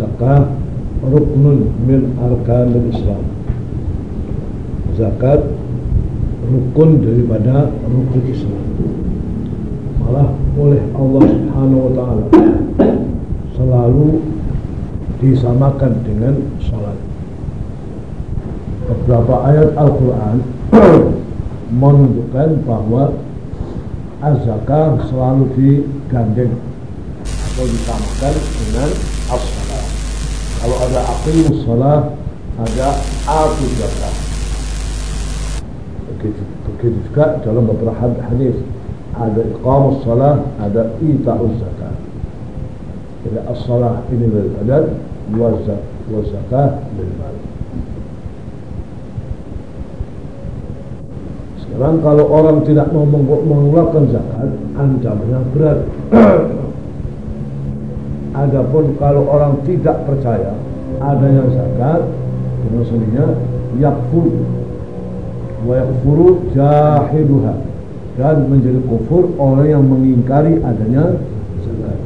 Az-zakah ruknun min arkanil Islam. Zakat rukun daripada rukun Islam. Malah oleh Allah Subhanahu wa taala selalu disamakan dengan salat. Beberapa ayat Al-Qur'an menunjukkan bahwa az-zakah selalu digandeng atau disamakan dengan as-salah. Ada aqimus salah, ada atu zakah. Begitu, begitu juga dalam beberapa hadis ada iqamus salah, ada ita'uz zakah. Jadi as-salah ini lil adad wa zakah lil mal. Sekarang kalau orang tidak mau mengeluarkan zakat, ancamannya berat. Adapun kalau orang tidak percaya Adanya yang zakat bahwasanya yakfur. Wa yakfuru jahiduha. Dan menjadi kufur orang yang mengingkari adanya zakat.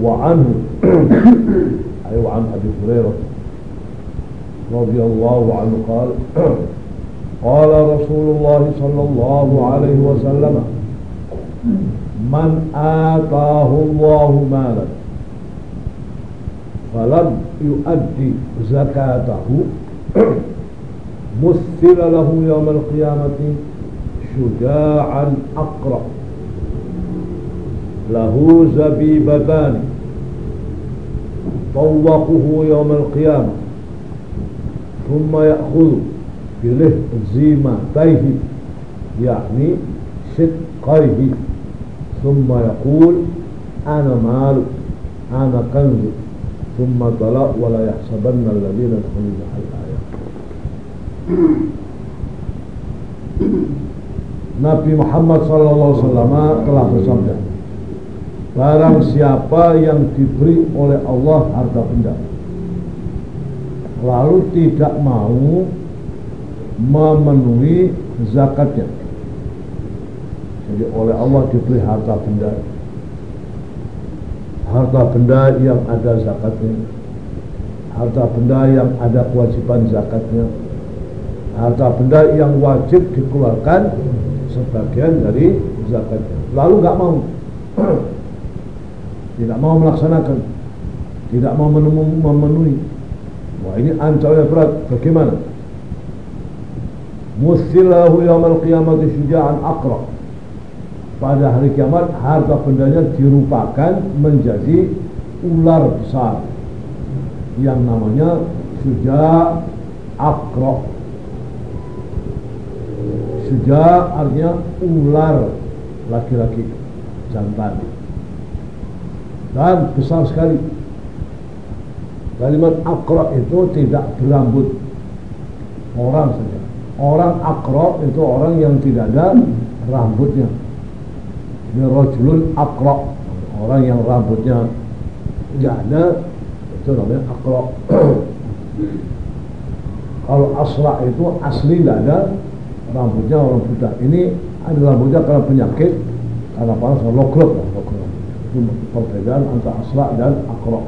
Wa anhu. Ayo an Abi Hurairah. Radhiyallahu anhu qala. Qala Rasulullah sallallahu alaihi wasallam. Man ataahu Allahu malan فلم يؤدي زكاته. مثل له يوم القيامة شجاعا أقرأ له زبيبتان طوقه يوم القيامة. ثم يأخذ بله زيمتيه يعني شقيه. ثم يقول أنا مال أنا كنز. ثم طلع ولا يحسبن الذين يدخلون الآية Nabi Muhammad SAW telah bersabda Barang siapa yang diberi oleh Allah harta benda lalu tidak mau memenuhi zakatnya. Jadi oleh Allah diberi harta benda. Harta benda yang ada zakatnya. Harta benda yang ada kewajiban zakatnya. Harta benda yang wajib dikeluarkan sebagian dari zakatnya. Lalu nggak mau. tidak mau melaksanakan. Tidak mau memenuhi Wah ini ancamannya berat. Bagaimana? Musilahu yawmal qiyamati syuja'an akra. Pada hari kiamat harta bendanya dirupakan menjadi ular besar yang namanya suja akra. Suja artinya ular laki-laki jantan dan besar sekali Kalimat akro itu tidak berambut orang saja. Orang akro itu orang yang tidak ada rambutnya. Ini rojulun akro. Orang yang rambutnya ada itu namanya akro. Kalau asra itu asli tidak ada rambutnya orang buta. Ini ada rambutnya karena penyakit, karena panas, loklok. Itu perbedaan antara asra dan akro.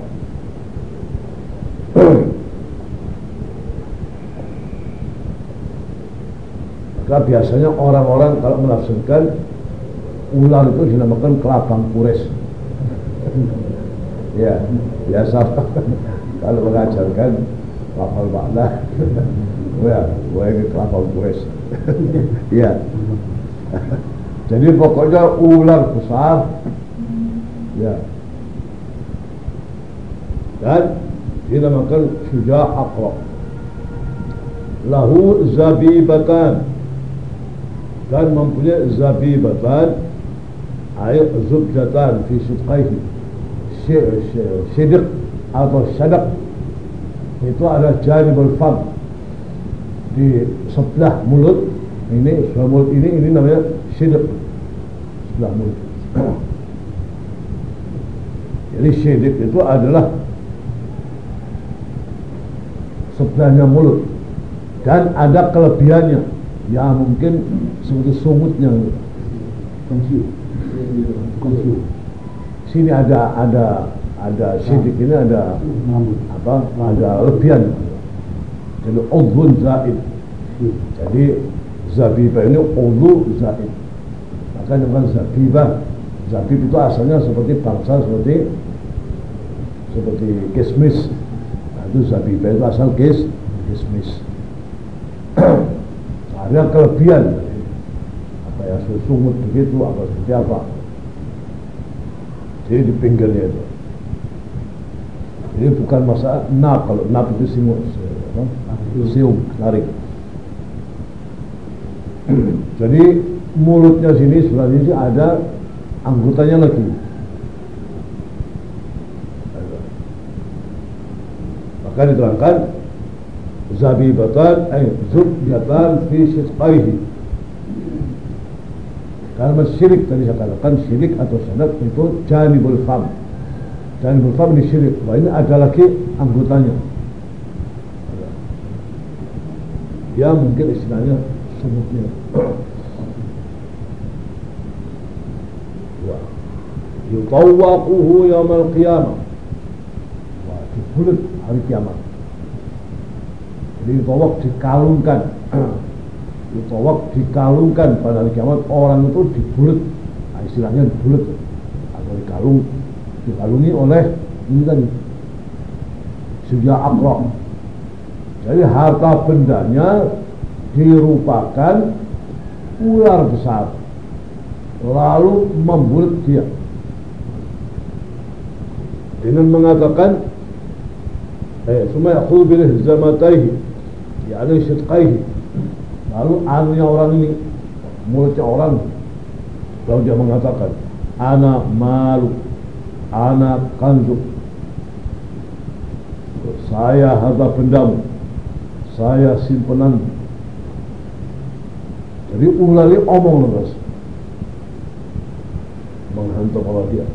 Maka biasanya orang-orang kalau menafsirkan ular itu dinamakan kelabang kures. ya, biasa kalau mengajarkan lafal makna. ya, gue ini kelabang kures. ya. Jadi pokoknya ular besar. Ya. Dan dinamakan syuja' aqra lahu zabibatan dan mempunyai zabibatan air zubjatan fi sidqaihi sidiq atau sadaq itu ada janibul fam di sebelah mulut ini sebelah mulut ini ini namanya sidiq sebelah mulut jadi sidik itu adalah sebelahnya mulut dan ada kelebihannya ya mungkin seperti sungutnya konsyu sini ada ada ada sidik ini ada apa ada lebihan. Jadi udhun zaid. Jadi zabibah ini udhu zaid. Maka dengan zabibah zabib itu asalnya seperti bangsa seperti seperti kismis. Nah, itu zabibah itu asal kis kismis. Ada kelebihan. Apa ya susumut begitu apa seperti apa jadi di pinggirnya itu. Ini bukan masalah nap kalau nap itu simut sium tarik jadi mulutnya sini sebelah sini ada anggotanya lagi. Maka diterangkan zabibatan eh zubjatan fi sisqaihi karena syirik tadi saya katakan syirik atau sanad itu janibul fam. Janibul fam ini syirik. Wah ini ada lagi anggotanya. Ya mungkin istilahnya sumutnya wa yutawaquhu yawmal qiyamah. Wah dibulut hari kiamat. Jadi dikalungkan yutawak dikalungkan pada hari kiamat orang itu dibulut nah, istilahnya dibulut atau dikalung dikalungi oleh ini tadi sudah akrok jadi harta bendanya dirupakan ular besar lalu membulut dia. Dengan mengatakan eh semua yakhul bilih zamataihi yakni syidqaihi lalu anunya orang ini mulutnya orang lalu dia mengatakan ana malu ana kanzuk saya harta bendamu saya simpanan jadi ulali omong lepas menghantam Allah dia.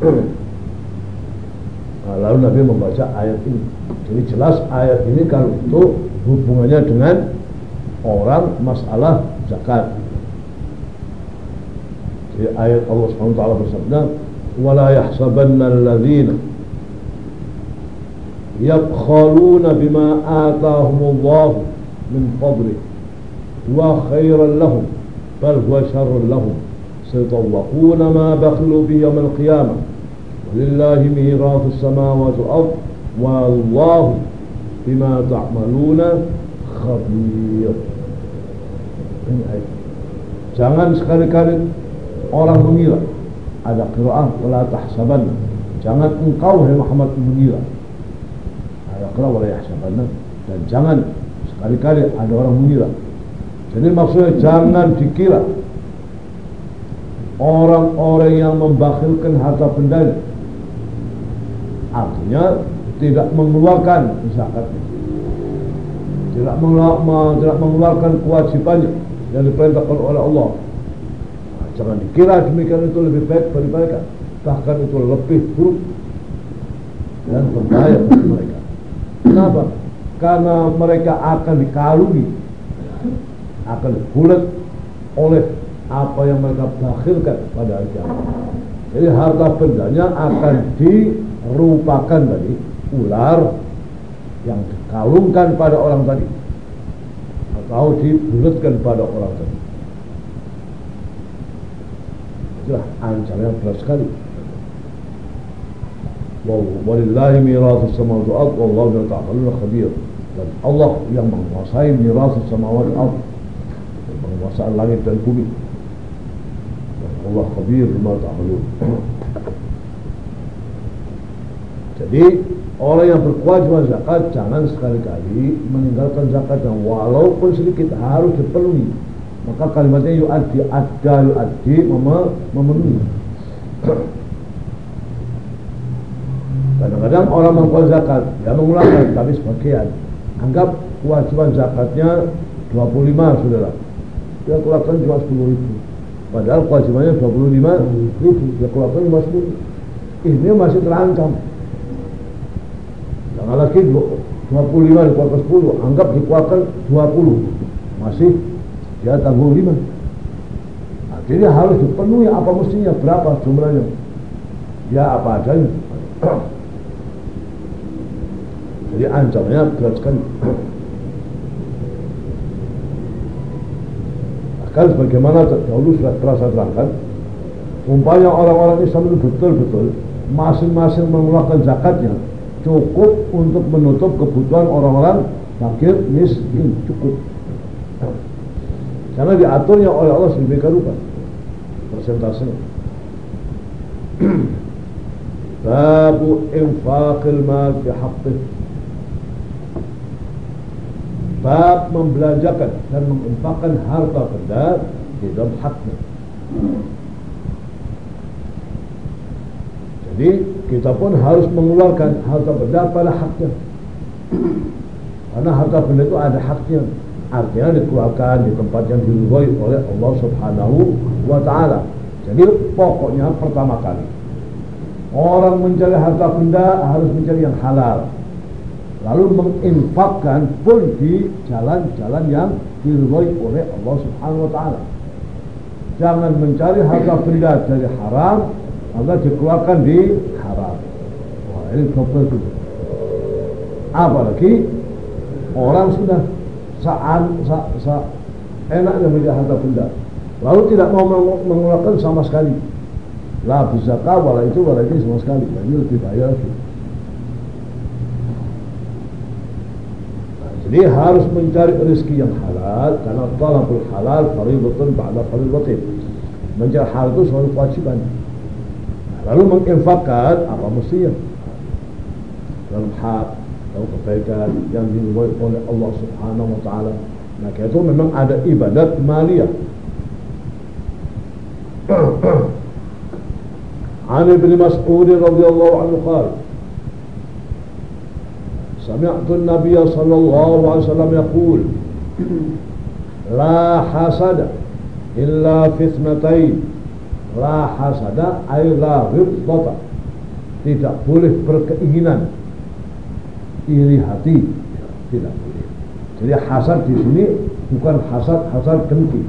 Nah, lalu Nabi membaca ayat ini. Jadi jelas ayat ini kalau itu hubungannya dengan orang masalah zakat. Di ayat Allah SWT bersabda, ولا يحسبن الذين يبخلون بما آتاهم الله من فضله هُوَ خَيْرًا لهم بل هو شر لهم سيطلقون ما بخلوا بِيَوْمِ القيامة ولله ميراث السماوات والأرض والله بما تعملون jangan sekali-kali orang mengira ada qiraah wala tahsabanna jangan engkau hai Muhammad mengira ada qiraah wala yahsabanna dan jangan sekali-kali ada orang mengira. Jadi maksudnya jangan dikira orang-orang yang membakhilkan harta benda artinya tidak mengeluarkan zakatnya tidak mengeluarkan, tidak mengeluarkan kewajibannya yang diperintahkan oleh Allah nah, jangan dikira demikian itu lebih baik bagi mereka bahkan itu lebih buruk dan berbahaya bagi mereka Kenapa? Karena mereka akan dikalungi, akan bulat oleh apa yang mereka bakhilkan pada hari kiamat. Jadi harta bendanya akan dirupakan tadi ular yang dikalungkan pada orang tadi atau dibulatkan pada orang tadi. Itulah ancaman yang berat sekali. Walillahi mirathus samawati wal wallahu bima ta'maluna khabir. Dan Allah yang menguasai mirathus samawati wal ard menguasai langit dan bumi. Dan Allah khabir bima ta'malun jadi orang yang berkewajiban zakat jangan sekali-kali meninggalkan zakatnya walaupun sedikit harus dipenuhi maka kalimatnya yu'addi adda yu'addi memenuhi Kadang-kadang orang mengeluarkan zakat, dia mengeluarkan tapi sebagian. Anggap kewajiban zakatnya 25 saudara. Dia keluarkan cuma 10 ribu. Padahal kewajibannya 25 ribu, dia keluarkan cuma 10. Ini masih terancam. Lagi 25 dikeluarkan 10, anggap dikeluarkan 20. Masih dia tanggung 5. Akhirnya harus dipenuhi apa mestinya, berapa jumlahnya. Ya apa adanya Jadi ancamnya berat sekali. Bahkan sebagaimana dahulu sudah telah saya terangkan, umpamanya orang-orang Islam itu betul-betul masing-masing mengeluarkan zakatnya cukup untuk menutup kebutuhan orang-orang fakir miskin cukup. Karena diaturnya oleh Allah sedemikian rupa persentasenya. Babu infaqil mal fi haqqih Bab membelanjakan dan menginfakkan harta benda di dalam haknya. Jadi kita pun harus mengeluarkan harta benda pada haknya. Karena harta benda itu ada haknya. Artinya dikeluarkan di tempat yang diridhoi oleh Allah Subhanahu wa taala. Jadi pokoknya pertama kali orang mencari harta benda harus mencari yang halal. Lalu menginfakkan pun di jalan-jalan yang diridhoi oleh Allah Subhanahu wa taala. Jangan mencari harta benda dari haram, maka dikeluarkan di haram. Wah, ini double itu. Apalagi orang sudah saat sa, sa, enaknya menjadi harta benda. Lalu tidak mau mengeluarkan sama sekali. La bizaka wala itu wala ini sama sekali. Nah, ini lebih bahaya lagi. Nah, jadi harus mencari rezeki yang halal. Karena talabul halal faridatun ba'da faridatin. Mencari halal itu suatu kewajiban. nah, lalu menginfakkan apa mestinya dalam hak atau kebaikan yang diridhoi oleh Allah Subhanahu wa taala maka itu memang ada ibadat maliyah عن ابن مسعود رضي الله عنه قال سمعت النبي صلى الله عليه وسلم يقول لا حسد إلا في اثنتين la hasada ay la ribbata tidak boleh berkeinginan. Iri hati ya, tidak boleh. Jadi hasad di sini bukan hasad hasad dengki.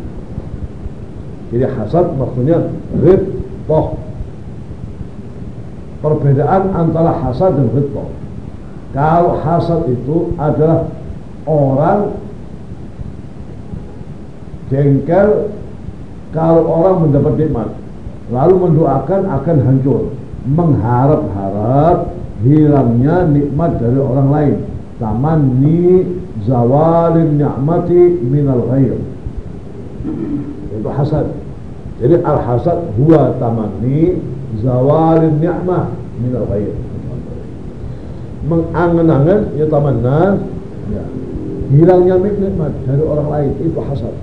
Jadi hasad maksudnya ribbah perbedaan antara hasad dan ribbah kalau hasad itu adalah orang jengkel kalau orang mendapat nikmat lalu mendoakan akan hancur. Mengharap-harap hilangnya nikmat dari orang lain. Tamanni zawalin ni'mati minal ghair. Itu hasad. Jadi al hasad huwa tamanni zawalin ni'mah minal ghair. Mengangan-angan ya tamanna ya, hilangnya nikmat dari orang lain itu hasad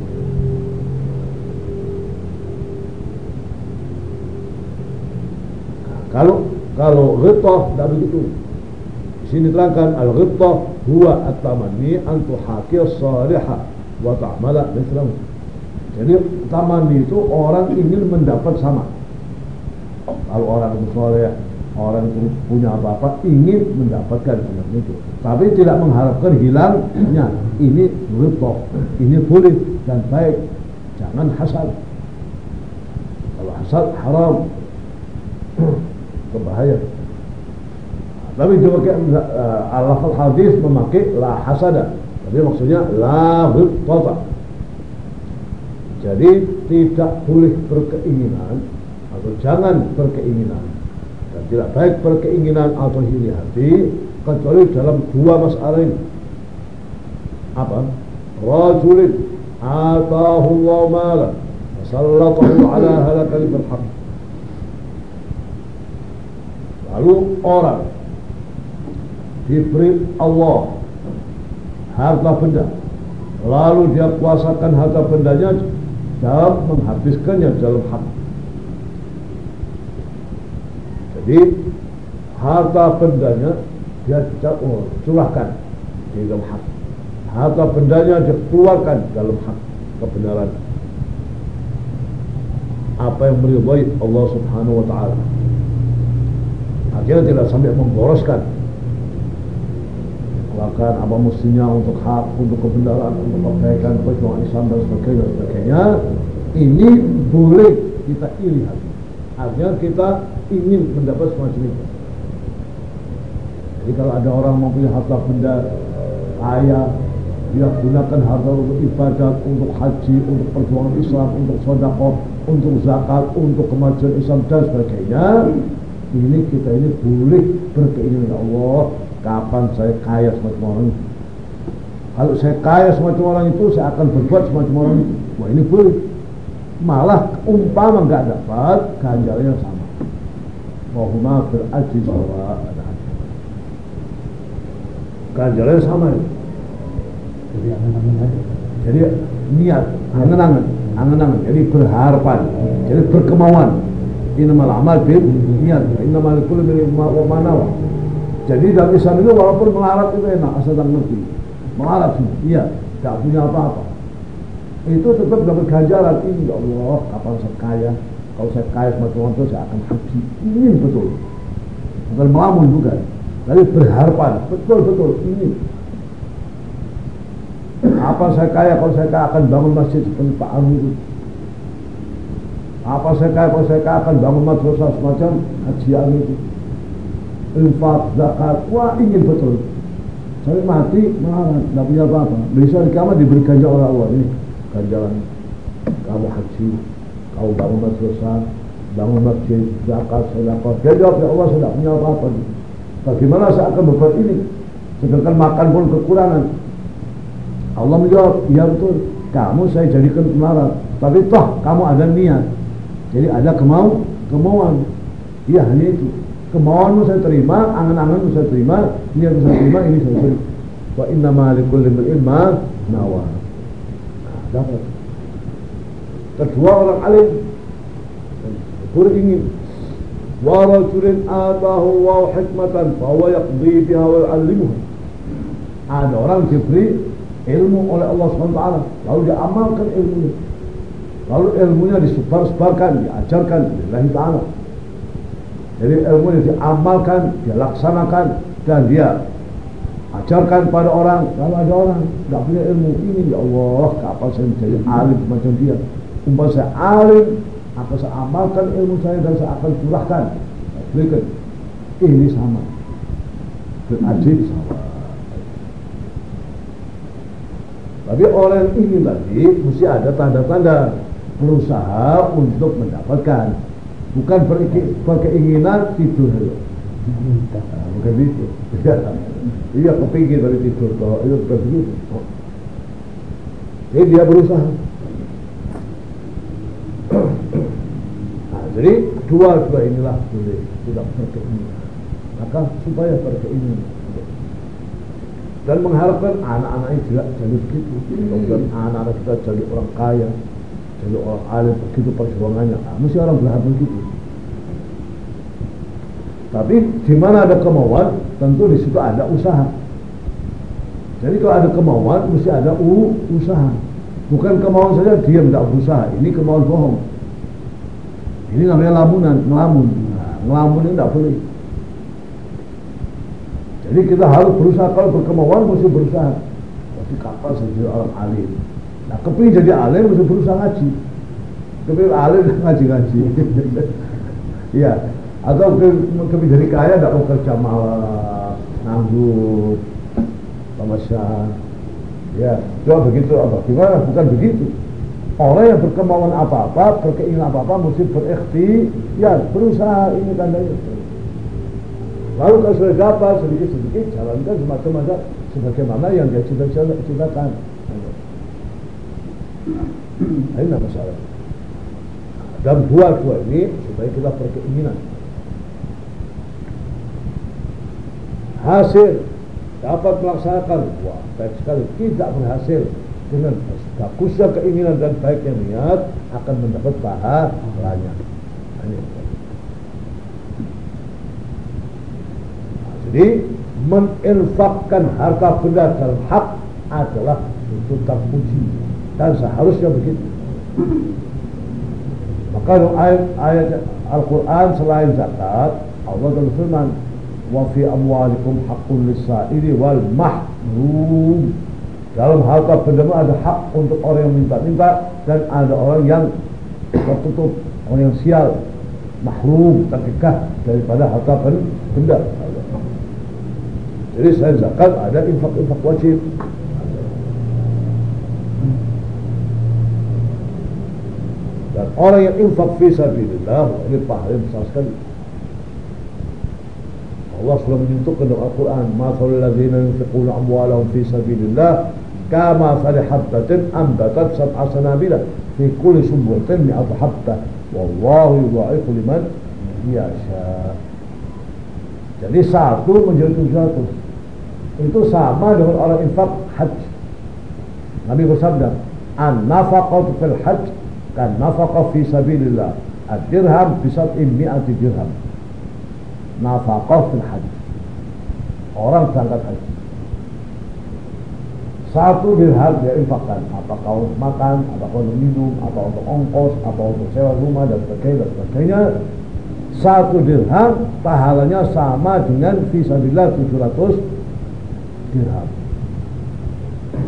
kalau kalau ghibtah tidak begitu. Di sini terangkan al-ghibtah huwa at-tamanni an tuhaqi as-salihah wa ta'mala mithlahu. Jadi tamanni itu orang ingin mendapat sama. Kalau orang itu soleh, orang itu punya apa-apa, ingin mendapatkan semacam itu. Tapi tidak mengharapkan hilangnya. Ini ghibtah, ini boleh dan baik. Jangan hasad. Kalau hasad haram. Berbahaya. Tapi juga uh, al hadis memakai la hasada. Tapi maksudnya la ghibtata. Jadi tidak boleh berkeinginan atau jangan berkeinginan dan tidak baik berkeinginan atau iri hati kecuali dalam dua masalah ini. Apa? Rajulin atahu Allah mala sallatahu ala halakal berhaq Lalu orang diberi Allah harta benda. Lalu dia kuasakan harta bendanya dalam menghabiskannya dalam hak. Jadi harta bendanya dia curahkan di dalam hak. Harta bendanya dia keluarkan dalam hak kebenaran. Apa yang meridhai Allah Subhanahu wa taala akhirnya tidak sampai memboroskan bahkan apa mestinya untuk hak, untuk kebenaran, untuk kebaikan, perjuangan Islam dan sebagainya, sebagainya ini boleh kita iri hati artinya kita ingin mendapat semacam itu Jadi kalau ada orang mempunyai harta benda kaya, dia gunakan harta untuk ibadat, untuk haji, untuk perjuangan Islam, untuk sodakoh, untuk zakat, untuk kemajuan Islam dan sebagainya. Ini kita ini boleh berkeinginan Allah, kapan saya kaya semacam orang itu. Kalau saya kaya semacam orang itu, saya akan berbuat semacam orang itu. Wah ini boleh. Malah umpama nggak dapat, ganjarannya sama. Wahuma berajri sawa ganjarannya sama ya. Jadi angan-angan aja. Jadi niat, angan-angan, angan-angan. Jadi berharapan, jadi berkemauan. Innamal amal bil niat, innamal kullu min wa manawa. Jadi dalam Islam itu walaupun melarat itu enak asal tak ngerti. Melarat semua, iya, tak punya apa-apa. Itu tetap dapat ganjaran. Ini ya Allah, kapan saya kaya? Kalau saya kaya semacam itu saya akan haji. Ini betul. Bukan melamun bukan. Tapi berharapan, betul-betul ini apa saya kaya kalau saya kaya akan bangun masjid seperti Pak Amu itu. Apa saya kalau saya akan bangun madrasah semacam Haji Amu itu. Infak, zakat, wah ingin betul. Saya mati malah tidak punya apa-apa. Besok di kamar diberi ganjar oleh Allah ini ganjaran kamu haji, kamu bangun madrasah, bangun masjid, zakat, sedekah. Dia jawab ya Allah tidak punya apa-apa. Bagaimana saya akan berbuat ini? Sedangkan makan pun kekurangan. Allah menjawab, ya betul. Kamu saya jadikan pemelarat. Tapi toh kamu ada niat. Jadi ada kemau, kemauan. Iya hanya itu. Kemauanmu saya terima, angan-anganmu saya terima, niatmu saya terima, ini saya terima. Wa inna malikul limul ilma nawa. Nah, dapat. Kedua orang alim beringin wa rajulin atahu wa hikmatan fa huwa yaqdi biha wa yu'allimuha. Ada orang diberi ilmu oleh Allah SWT lalu dia amalkan ilmunya lalu ilmunya disebar-sebarkan diajarkan Allah ta'ala jadi ilmunya diamalkan dia laksanakan dan dia ajarkan pada orang. Kalau ada orang tidak punya ilmu ini ya Allah kapan saya menjadi alim macam dia? Umpah saya alim apa saya amalkan ilmu saya dan saya akan curahkan? Berikan ini sama. Berajib sama. Tapi orang ini tadi mesti ada tanda-tanda berusaha untuk mendapatkan. Bukan berkeinginan tidur. Nah, bukan itu. Iya kepingin dari tidur. Toh. Itu bukan begitu. Jadi dia berusaha. Nah, jadi dua-dua inilah boleh tidak berkeinginan. Maka supaya berkeinginan dan mengharapkan anak-anaknya juga jadi begitu. Kemudian anak-anak kita jadi orang kaya, jadi orang alim begitu perjuangannya. Nah, mesti orang berharap begitu. Tapi di mana ada kemauan, tentu di situ ada usaha. Jadi kalau ada kemauan, mesti ada u usaha. Bukan kemauan saja diam tidak berusaha. Ini kemauan bohong. Ini namanya lamunan, ngelamun. Nah, ngelamun ini tidak boleh. Jadi kita harus berusaha kalau berkemauan mesti berusaha. Tapi kapan jadi orang alim? Nah kepingin jadi alim mesti berusaha ngaji. Kepingin alim ngaji-ngaji. Iya. Atau kepingin jadi kaya tidak mau kerja malam, nganggur, tamasya. Ya, coba begitu apa? Gimana? Bukan begitu. Orang yang berkemauan apa-apa, berkeinginan apa-apa, mesti berikhtiar, berusaha ini tandanya. Lalu kalau sudah dapat sedikit-sedikit jalankan semacam ada sebagaimana yang dia cita-citakan. Nah, ini masalah. Dan dua-dua ini kita berkeinginan. Hasil dapat melaksanakan, wah baik sekali. Tidak berhasil dengan bagusnya keinginan dan baiknya niat akan mendapat pahalanya. Jadi menginfakkan harta benda dalam hak adalah itu terpuji dan seharusnya begitu. Maka ayat, ayat Al-Quran selain zakat Allah berfirman wa fi amwalikum haqqun lis-sa'ili wal mahrum dalam harta benda ada hak untuk orang yang minta-minta dan ada orang yang tertutup orang yang sial mahrum terkekah daripada harta benda Jadi selain zakat ada infak-infak wajib. Dan orang yang infak fi sabilillah ini pahala besar sekali. Allah sudah menyuntukkan dalam Al-Quran, "Mathalul ladzina yunfiquna amwalahum fi sabilillah kama sali habbatin ambatat sab'a sanabila fi kulli sumbulatin mi'atu habbah wallahu yudha'ifu liman yasha." Jadi satu menjadi tujuh ratus. Itu sama dengan orang infak haji. Nabi bersabda, "An-nafaqatu fil hajj kan nafaqah fi sabilillah." Ad-dirham bi sab'i dirham. Nafaqah fil hajj. Orang berangkat haji. Satu dirham dia infakkan Apakah untuk makan, apakah untuk minum, apa untuk ongkos, apa untuk sewa rumah dan sebagainya, dan sebagainya satu dirham pahalanya sama dengan fisabilillah 700 dirham.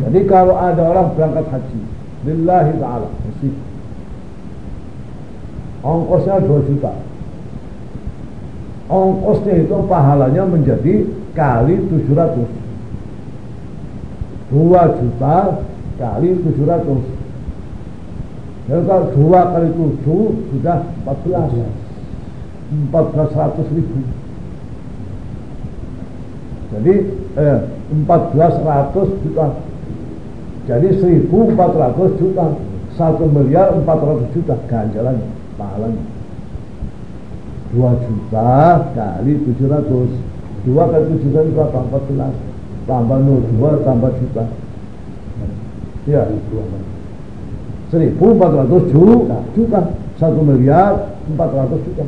Jadi kalau ada orang berangkat haji, lillahi ta'ala, ongkosnya 2 juta. Ongkosnya itu pahalanya menjadi kali 700. 2 juta kali 700. Jadi kalau 2 kali 7 sudah 14. 1400 ribu jadi eh, 1400 juta jadi 1400 juta 1 miliar 400 juta ganjalannya pahalanya 2 juta kali 700 2 kali 7 juta berapa? 14 tambah 0 2 tambah juta ya 1400 juta juta 1 miliar 400 juta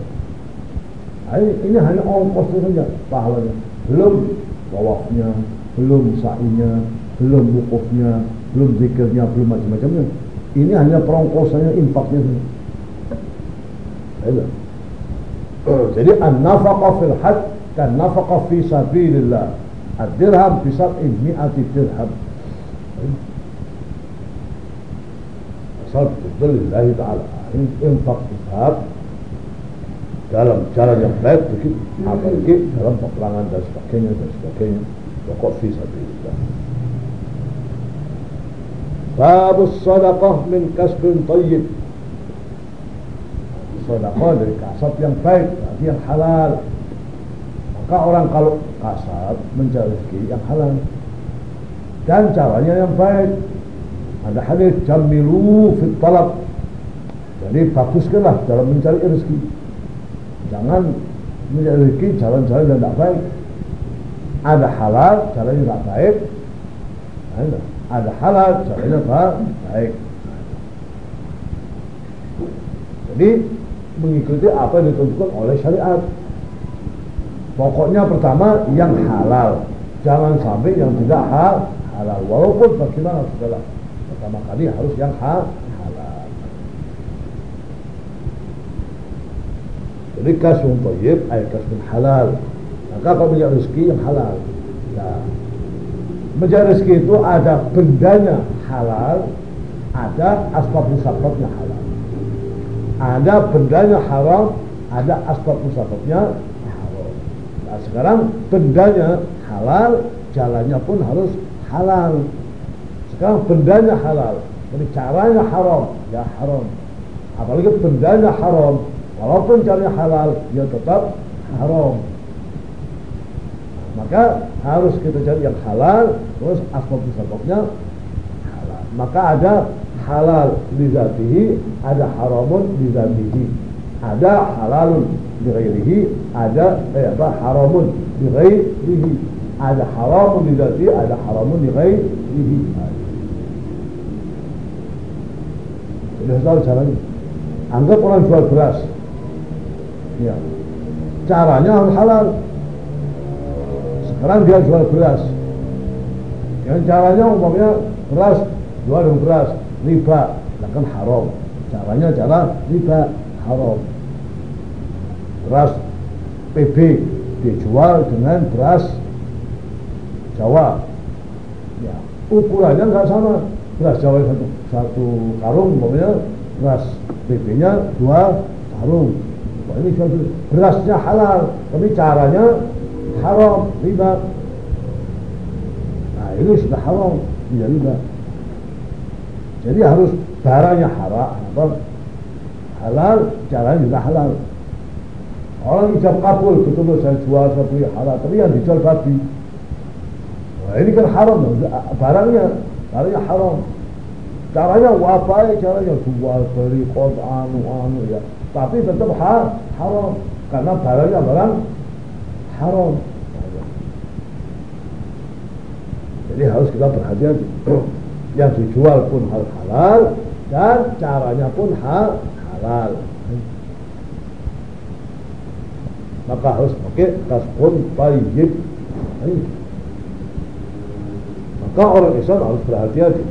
ini hanya ongkosnya saja pahalanya. Belum bawahnya, belum sa'inya, belum wukufnya, belum zikirnya, belum macam-macamnya. Ini hanya perongkosannya, infaknya saja. Jadi an-nafaqah fil hajj kan nafaqah fi sabilillah. Ad-dirham fi sab'i mi'ati dirham. Asal betul lillahi ta'ala. Infak infak dalam cara yang baik begitu apalagi dalam peperangan dan sebagainya dan sebagainya pokok fisabilillah bab sadaqah min kasbin tayyib sedekah dari kasab yang baik berarti yang halal maka orang kalau kasab mencari rezeki yang halal dan caranya yang baik ada hadis jamilu fit talab jadi baguskanlah dalam mencari rezeki Jangan mencari rezeki jalan-jalan yang tidak baik. Ada halal, jalannya tidak baik. Ada halal, jalannya baik. Jadi mengikuti apa yang ditentukan oleh syariat. Pokoknya pertama yang halal, jangan sampai yang tidak halal. Walaupun bagaimana segala pertama kali harus yang halal. Jadi kasbun tayyib ay kasbun halal. Maka kau punya rezeki yang halal. Nah, mencari rezeki itu ada bendanya halal, ada asbab musababnya halal. Ada bendanya haram, ada asbab musababnya haram. Nah, sekarang bendanya halal, jalannya pun harus halal. Sekarang bendanya halal, jadi caranya haram, ya haram. Apalagi bendanya haram, Walaupun caranya halal, dia tetap haram. Maka harus kita cari yang halal, terus asbab-asbabnya halal. Maka ada halal dizatihi, ada haramun dizatihi. Ada halalun dighairihi, ada eh, apa haramun dighairihi. Ada haramun dizatihi, ada haramun dighairihi. Sudah tahu caranya. Anggap orang jual beras, Ya. Caranya harus halal. Sekarang dia jual beras. Yang caranya umpamanya beras, jual dengan beras, riba, kan haram. Caranya cara riba, haram. Beras PB dijual dengan beras Jawa. Ya, ukurannya nggak sama. Beras Jawa satu, satu karung, umpamanya beras PB-nya dua karung ini suatu berasnya halal, tapi caranya haram, riba. ini sudah haram ya juga jadi harus barangnya haram apa halal caranya juga halal. Orang ijab kabul betul saya jual saya beli halal. Tapi yang dijual babi. Nah, ini kan haram barangnya barangnya haram. Caranya wapai caranya jual beli kos anu anu ya. Tapi tetap ha haram. Karena barangnya barang haram. Jadi harus kita berhati-hati yang dijual pun hal halal dan caranya pun hal halal maka harus pakai kasbun tayyib maka orang Islam harus berhati-hati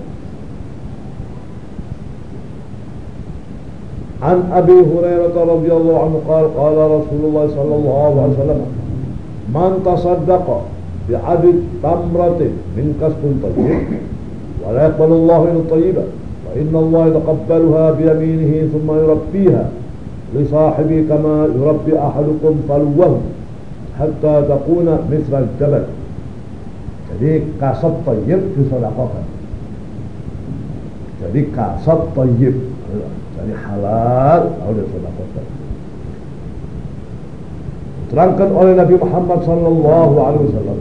عن أبي هريرة رضي الله عنه قال قال رسول الله صلى الله عليه وسلم من تصدق بعدد تمرة من كسب طيب ولا يقبل الله إلا الطيبة فإن الله يتقبلها بيمينه ثم يربيها لصاحبه كما يربي أحدكم فلوه حتى تكون مثل الجبل jadi kasab tayyib disedekahkan jadi kasab tayyib jadi halal lalu disedekahkan diterangkan oleh Nabi Muhammad sallallahu alaihi wasallam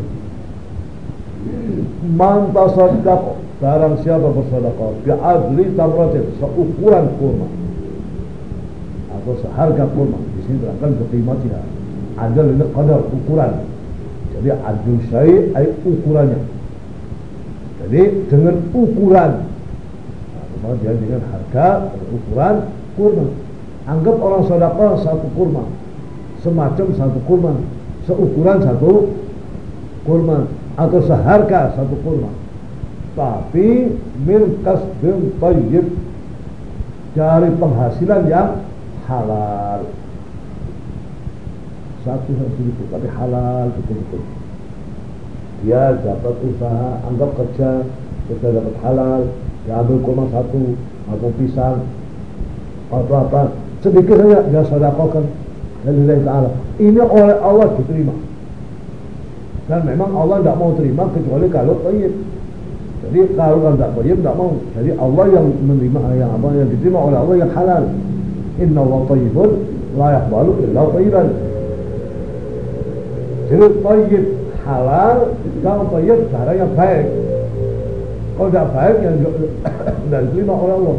man tasaddaq barang siapa bersedekah bi'adli tamratin seukuran kurma. Atau seharga kurma. Di sini terangkan ya adal ini kadar ukuran. Jadi adil syai ay ukurannya. Jadi dengan ukuran. Nah, dia dengan harga ukuran kurma. Anggap orang sedekah satu kurma. Semacam satu kurma. Seukuran satu kurma. Atau seharga satu kurma tapi min kasbin tayyib dari penghasilan yang halal. Satu satu itu tapi halal betul-betul. Dia dapat usaha anggap kerja kerja dapat halal dia ambil kurma satu atau pisang atau apa sedikit saja dia sedekahkan Allah Ta'ala. Ini oleh Allah diterima. Dan memang Allah tidak mau terima kecuali kalau tayyib jadi kalau kan tidak tayyib tidak mau. Jadi Allah yang menerima yang apa yang diterima oleh Allah yang halal. Inna Allah tayyibun la yaqbalu illa tayyiban. Jadi tayyib halal kalau tayyib cara yang baik. Kalau tidak baik yang tidak diterima oleh Allah.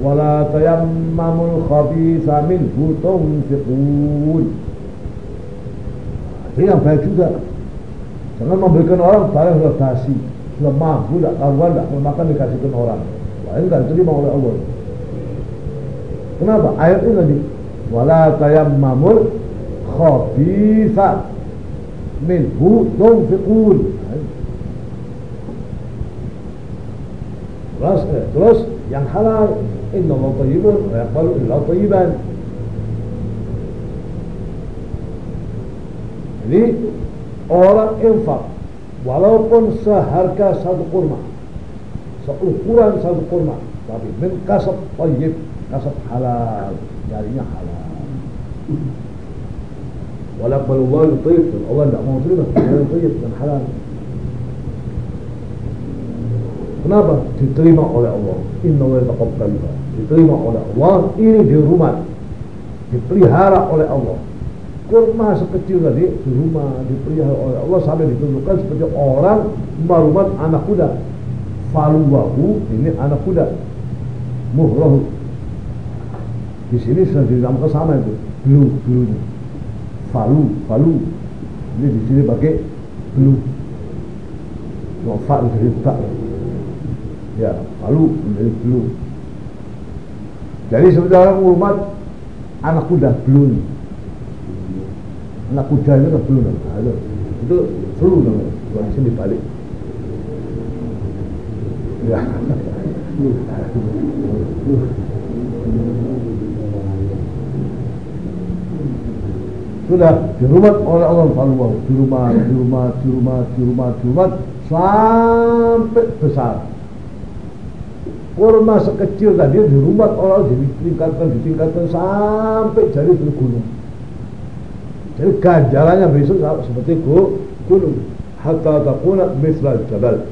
Wala tayammamul khabitha minhu tunfiqun. Itu yang baik juga. Jangan memberikan orang barang basi mampu tidak karuan tidak mau makan dikasihkan orang. Lain tidak diterima oleh Allah. Kenapa? Ayat ini tadi. Wala tayammamul khabitha minhu tunfiqun terus eh, terus yang halal. Inna Allah tayyibun wa yaqbalu illa tayyiban. Jadi orang infak walaupun seharga satu kurma seukuran satu kurma tapi min kasab tayyib kasab halal jarinya halal. Walakbalullah yutayib tayyib Allah tidak mau terima yutayib dan halal. Kenapa? diterima oleh Allah. Inna wa yataqabbalha diterima oleh Allah ini dirumat dipelihara oleh Allah kurma sekecil tadi di rumah dipelihara oleh Allah sampai ditunjukkan seperti orang marumat anak kuda. Faluwahu ini anak kuda. Muhrahu di sini sudah dinamakan sama itu blue blue falu falu. Ini di sini pakai blue Nofa menjadi tak ya falu menjadi blue jadi sebenarnya umat anak kuda blue anak kuda itu kan blue nah, itu flu namanya kalau di sini balik. Ya. Sudah dirumat oleh Allah Allah di rumah di rumah di rumah sampai besar. Kurma sekecil tadi dirumat oleh Allah ditingkatkan ditingkatkan sampai jadi gunung jadi ganjarannya besok seperti gunung. Hatta takuna misal jabal.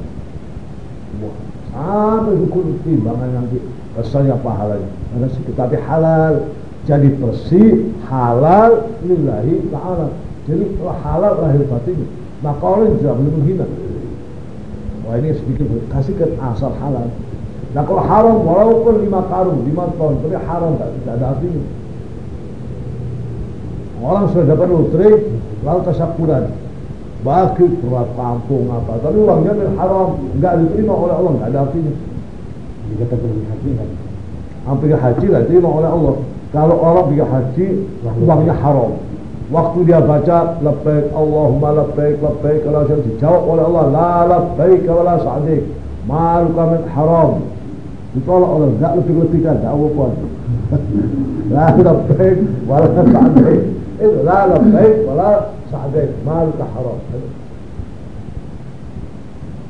Sampai hukum timbangan nanti. Besarnya pahalanya karena tapi halal. Jadi bersih halal lillahi ta'ala. Jadi halal lahir batin maka orang tidak boleh menghina. Wah ini sedikit kasihkan asal halal. Nah kalau haram walaupun lima karung lima ton tapi haram tidak ada artinya orang sudah dapat lotre lalu tasyakuran bagi berat kampung apa tapi uangnya haram. Nggak diterima oleh Allah nggak ada artinya. Jika pergi haji kan? Hampir haji nggak diterima oleh Allah. Kalau orang pergi haji uangnya haram. Waktu dia baca labbaik Allahumma labbaik labbaik kalau saya dijawab oleh Allah la labbaik wa la sa'dik. Min haram. Ditolak Allah nggak lebih-lebih kan? Nggak apa-apa. La labbaik wa la itu la labbaik wa la sa'dik maluka haram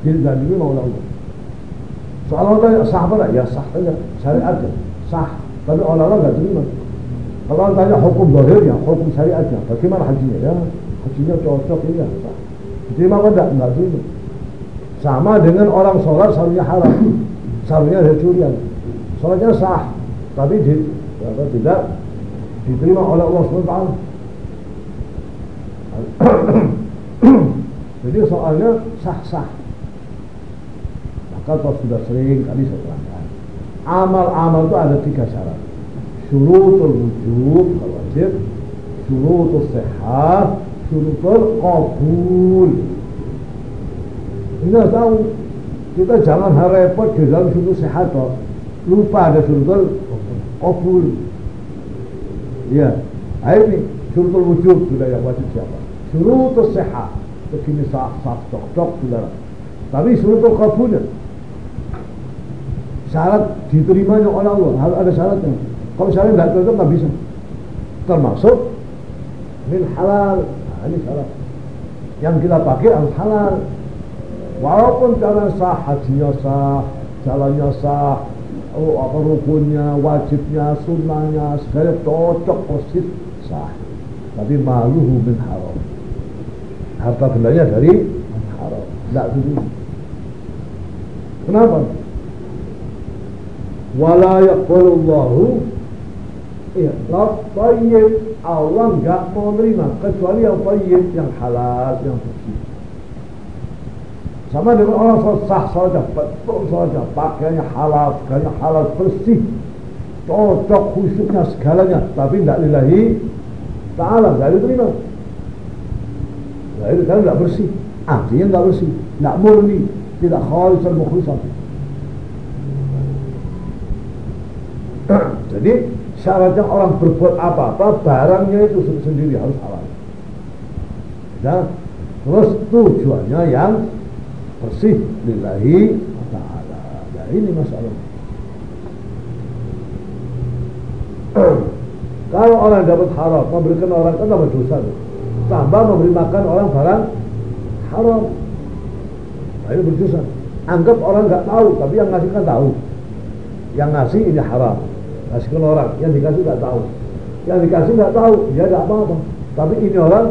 jadi nggak diterima oleh Allah soal Allah sah apa ya sah saja syariatnya sah tapi orang-orang nggak terima kalau tanya hukum zahirnya, hukum syariatnya, bagaimana hajinya? Ya, hajinya cocok ya, sah. Diterima apa enggak? Enggak terima. Sama dengan orang sholat salunya haram, salunya ada curian. Sholatnya sah, tapi di, apa, tidak diterima oleh Allah SWT. Jadi soalnya sah-sah. Maka kalau sudah sering kali saya terangkan. Amal-amal itu ada tiga syarat. Syurutul wujud wajib, syurutul sehat, syurutul qabul. Kita tahu kita jangan repot di dalam syurut sehat toh. Lupa ada syurutul qabul. Ya, nah ini syurutul wujud sudah yang wajib siapa? Syurutul sehat begini sah sah cok cok saudara. Tapi syurutul qabulnya syarat diterimanya oleh Allah harus ada syaratnya. Kalau syarat tidak cocok nggak bisa. Termasuk min halal. Nah, ini syarat. Yang kita pakai harus halal. Walaupun jalan sah, hajinya sah, jalannya sah, oh, apa rukunnya, wajibnya, sunnahnya, segala cocok persis sah. Tapi maluhu min haram. Harta bendanya dari haram. Tidak dulu. Kenapa? Wala yaqbalullahu Iqrab tayyib Allah enggak mau menerima kecuali yang tayyib, yang halal, yang bersih. Sama dengan orang sah saja, betul saja, pakaiannya halal, segalanya halal, bersih, cocok khusyuknya segalanya, tapi tidak lillahi ta'ala, tidak diterima. Nah itu kan tidak bersih, artinya tidak bersih, tidak murni, tidak khalis dan mukhlisan. Jadi syaratnya orang berbuat apa-apa barangnya itu sendiri harus halal. Dan terus tujuannya yang bersih lillahi ta'ala. Nah ini masalah. Kalau orang dapat haram, memberikan orang kan tambah dosa. Tambah memberi makan orang barang haram. Nah ini berdosa. Anggap orang nggak tahu, tapi yang ngasih kan tahu. Yang ngasih ini haram kasihkan orang yang dikasih nggak tahu yang dikasih nggak tahu dia tidak apa-apa tapi ini orang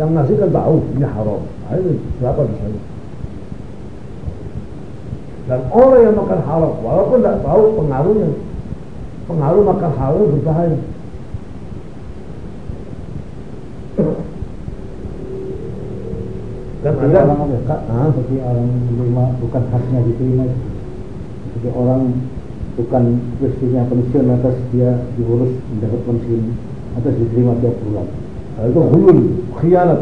yang ngasih kan tahu ini haram nah, ini berapa dosanya dan orang yang makan haram walaupun tidak tahu pengaruhnya pengaruh makan haram berbahaya dan ada orang kak, seperti orang menerima bukan haknya diterima seperti orang bukan mestinya pensiun atas dia diurus mendapat pensiun atas diterima tiap bulan. Nah, itu hulul, khianat.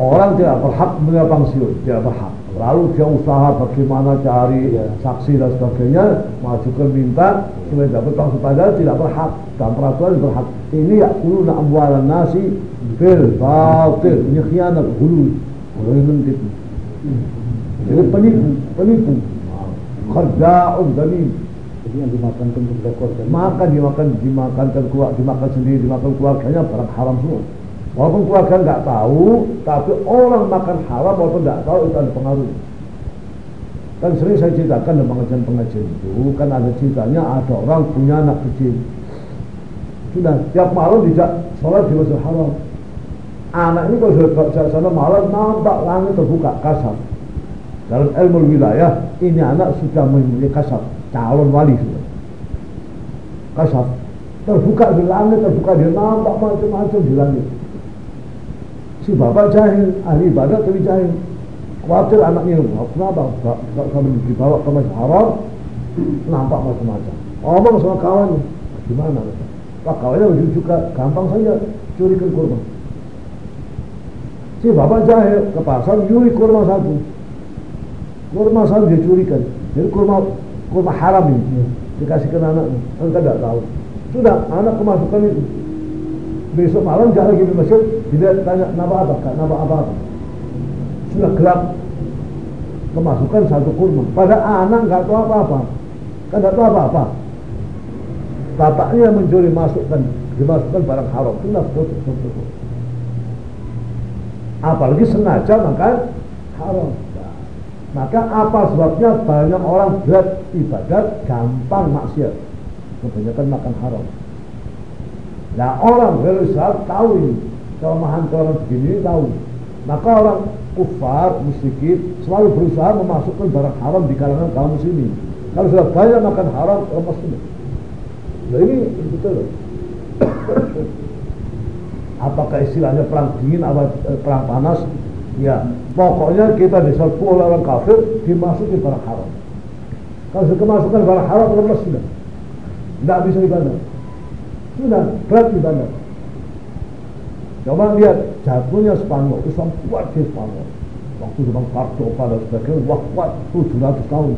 Orang tidak berhak menerima pensiun, tidak berhak. Lalu dia usaha bagaimana cari ya. saksi dan sebagainya, majukan minta supaya dapat pensiun padahal tidak berhak. Dan peraturan berhak. Ini ya kuluna amwalan nasi bil batil. Ini khianat hulul. Hulul itu. Jadi penipu, penipu khada'un zalim jadi yang dimakan untuk dekor makan dimakan dimakan keluar dimakan sendiri dimakan keluarganya barang haram semua walaupun keluarga nggak tahu tapi orang makan haram walaupun nggak tahu itu ada pengaruh. Kan sering saya ceritakan dalam pengajian-pengajian itu kan ada ceritanya ada orang punya anak kecil. Sudah tiap malam tidak sholat di masjid haram. Anak ini kalau sudah sana malam nampak langit terbuka kasar. Dalam ilmu wilayah ini anak sudah memiliki kasaf calon wali sudah. Kasaf terbuka di langit terbuka di nampak macam-macam di langit si bapak jahil ahli ibadah tapi jahil. Khawatir anaknya kenapa gak dibawa ke masjid haram? Nampak macam-macam. Ngomong sama kawannya gimana? Pak kawannya juga gampang saja curikan kurma. Si bapak jahil ke pasar nyuri kurma satu kurma satu dia curikan. Jadi kurma kurma haram ini dikasihkan anaknya. Kan tidak tahu. Sudah anak kemasukan itu besok malam jalan lagi di masjid tidak tanya nama apa kak? Nama apa apa sudah gelap. Kemasukan satu kurma. Pada anak nggak tahu apa apa kan nggak tahu apa apa bapaknya mencuri masukkan dimasukkan barang haram. Sudah putus putus. Apalagi sengaja makan haram. Maka apa sebabnya banyak orang berat ibadat gampang maksiat. Kebanyakan makan haram nah orang Islam tahu ini. Kelemahan orang begini tahu. Maka orang kufar musyrikin selalu berusaha memasukkan barang haram di kalangan kaum muslimin. Kalau sudah banyak makan haram lepas ini nah ini betul. Apakah istilahnya perang dingin atau eh, perang panas? Ya pokoknya kita diserbu oleh orang kafir dimasuki barang haram. Kalau sudah kemasukan barang haram lepas sudah tidak bisa ibadah sudah berat ibadah coba lihat jatuhnya Spanyol Islam kuat di Spanyol. Waktu zaman Karto pada sebagainya wah kuat 700 tahun.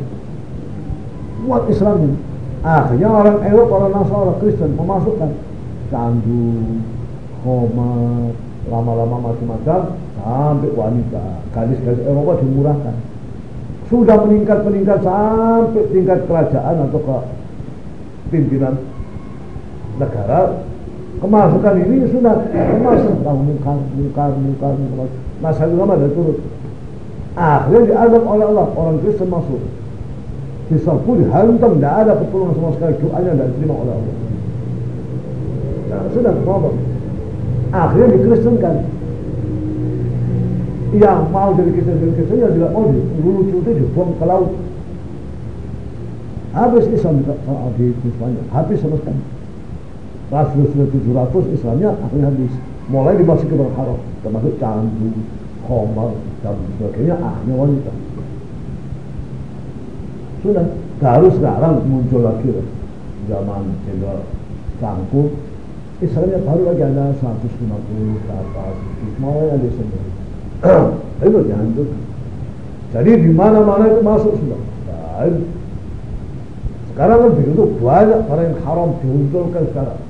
Kuat Islam ini. Akhirnya orang Eropa orang Nasrani Kristen memasukkan candu koma lama-lama macam-macam sampai wanita. Gadis-gadis Eropa dimurahkan. Sudah meningkat-meningkat sampai tingkat kerajaan atau ke pimpinan negara kemasukan ini sudah termasuk tahu mungkar mungkar mungkar mungkar masa ulama ada turut akhirnya diadab oleh Allah orang Kristen masuk. Disapu dihantam tidak ada pertolongan sama sekali doanya tidak diterima oleh Allah. Nah, sudah apa akhirnya dikristenkan. Yang mau dari Kristen dari Kristen yang tidak mau dilucu itu dibuang ke laut. Habis Islam di, Spanyol habis sama sekali Rasul sudah 700 Islamnya akhirnya habis. Mulai dimasuki barang haram termasuk candu khamar dan sebagainya akhirnya wanita. Sudah baru sekarang muncul lagi lah. zaman jenderal Franco Islamnya baru lagi ada 150 ke atas mulai ada sendiri. Itu jangan jadi di mana-mana itu masuk sudah. Baik sekarang kan begitu banyak orang yang haram diunculkan sekarang.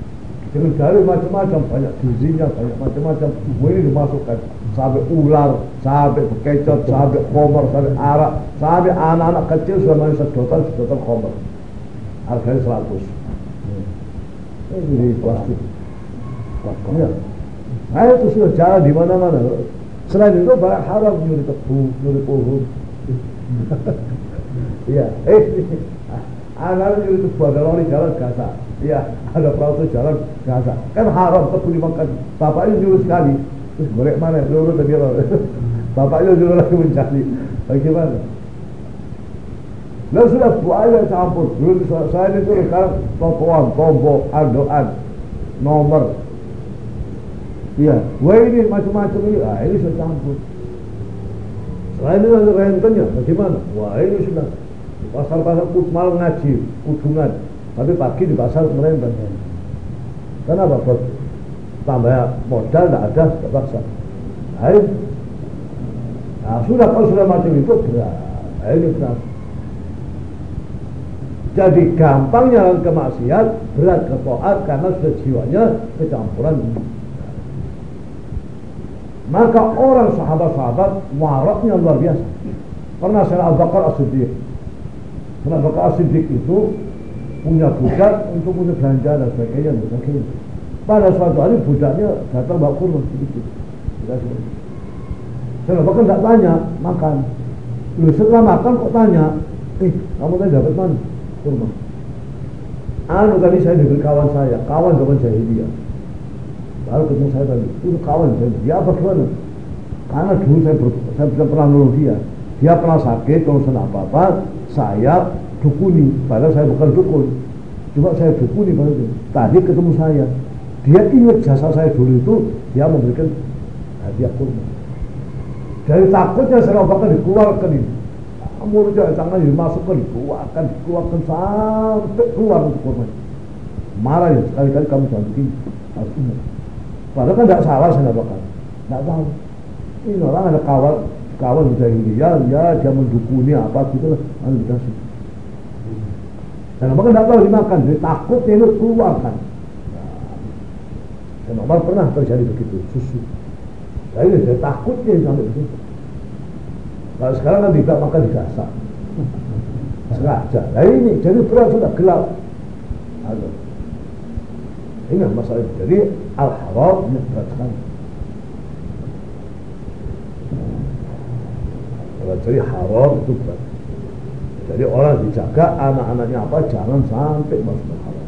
Dengan dari macam-macam, banyak gizinya, banyak macam-macam. Ini dimasukkan. Sampai ular, sampai bekecot, sampai komer, sampai arak, sampai anak-anak kecil sudah main sedotan, sedotan komer. Harganya seratus. Ini di plastik. Ya. Nah itu sudah jalan di mana-mana. Selain itu banyak haram nyuri tebu, nyuri pohon. Iya, eh Anak itu buat lori jalan gaza. Iya, ada perahu jalan gaza. Kan haram tebu dimakan. Bapaknya nyuruh sekali. Terus gorek mana? Dulu tadi Bapaknya nyuruh lagi mencari. Bagaimana? Nah sudah buaya campur. Dulu saya itu sekarang totoan, tombol, andoan, nomor. Iya, wah ini macam-macam ini. Ah ini sudah campur. Selain itu ada rentennya, bagaimana? Wah ini sudah pasar-pasar malam ngaji, kudungan. Tapi pagi di pasar merembet. Kenapa? Buat tambah modal tidak ada, terpaksa. Ayo. Nah, sudah kalau sudah macam itu berat. Nah, ini berat. Jadi gampangnya kemaksiat, berat ke taat karena sudah jiwanya kecampuran. Maka orang sahabat-sahabat waraknya luar biasa. Pernah saya Bakar As-Siddiq Kenapa Bakar Siddiq itu punya budak untuk punya belanja dan sebagainya dan sebagainya. Pada suatu hari budaknya datang bawa kurma sedikit. Saya bahkan tidak tanya makan. Lu setelah makan kok tanya, eh kamu tadi dapat mana kurma? Anu tadi saya diberi kawan saya, kawan zaman jahiliyah. Baru ketemu saya tadi, itu kawan saya. Dia apa gimana? Karena dulu saya, saya pernah nolong dia. dia pernah sakit urusan apa-apa saya dukuni padahal saya bukan dukun. Cuma saya dukuni pada itu tadi ketemu saya. Dia ingat jasa saya dulu itu dia memberikan hadiah kurma. Dari takutnya saya bakal dikeluarkan ini. Muridnya tangan dimasukkan dikeluarkan dikeluarkan sampai keluar untuk kurma. Marah ya sekali-kali kamu jangan begini padahal kan tidak salah saya bakal tidak tahu. Ini orang ada kawal kawal sudah ini ya ya dia mendukuni apa gitu lah. Harus dikasih dan apa kan tahu dimakan? Jadi takutnya itu keluarkan dan Umar pernah terjadi begitu susu. Jadi dia takutnya sampai begitu. Kalau sekarang kan tidak makan digasak sengaja. Nah ini jadi berat sudah gelap. Aduh. Ingat masalah. Jadi al-haram ini berat sekali. Kalau jadi haram itu berat. Jadi orang dijaga anak-anaknya apa jangan sampai masuk ke haram.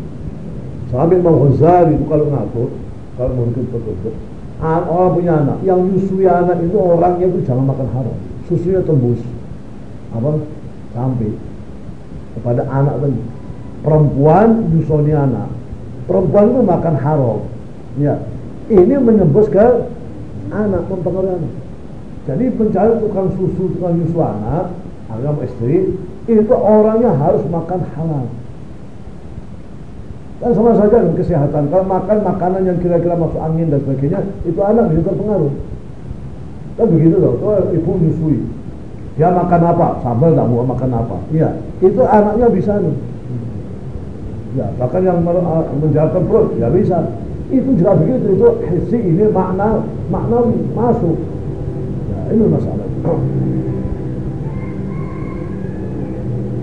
Sampai Imam Ghazali itu kalau ngatur, kalau mungkin petunjuk, orang punya anak, yang nyusui anak itu orangnya itu jangan makan haram. Susunya tembus. Apa? Sampai kepada anak tadi. Perempuan nyusui anak, perempuan itu makan haram. Ya, ini menyembus ke anak, mempengaruhi anak. Jadi pencari tukang susu, tukang susu anak, agama istri, itu orangnya harus makan halal. Dan sama saja dengan kesehatan. Kalau makan makanan yang kira-kira masuk angin dan sebagainya, itu anak bisa terpengaruh. Kan begitu loh, tuh ibu nyusui. Dia makan apa? Sambal tak mau makan apa? Iya, itu anaknya bisa nih. Ya, bahkan yang menjalankan perut, ya bisa. Itu juga begitu, itu hissi ini makna makna masuk. Ini masalah.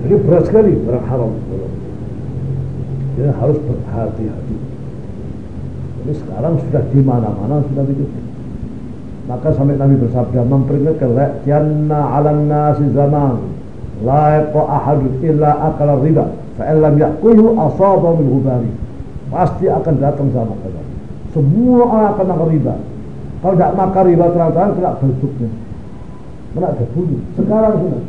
Jadi berat sekali barang haram. Jadi harus berhati-hati. Jadi sekarang sudah di mana-mana sudah begitu. Maka sampai Nabi bersabda memperingatkan janna 'alan nasi zaman la yaqa ahad illa akala riba fa lam yaqulu asaba min hubari. Pasti akan datang zaman. Semua orang akan makan riba. Kalau tidak makan riba terang-terangan kena bentuknya. Kena debunya. Sekarang sudah.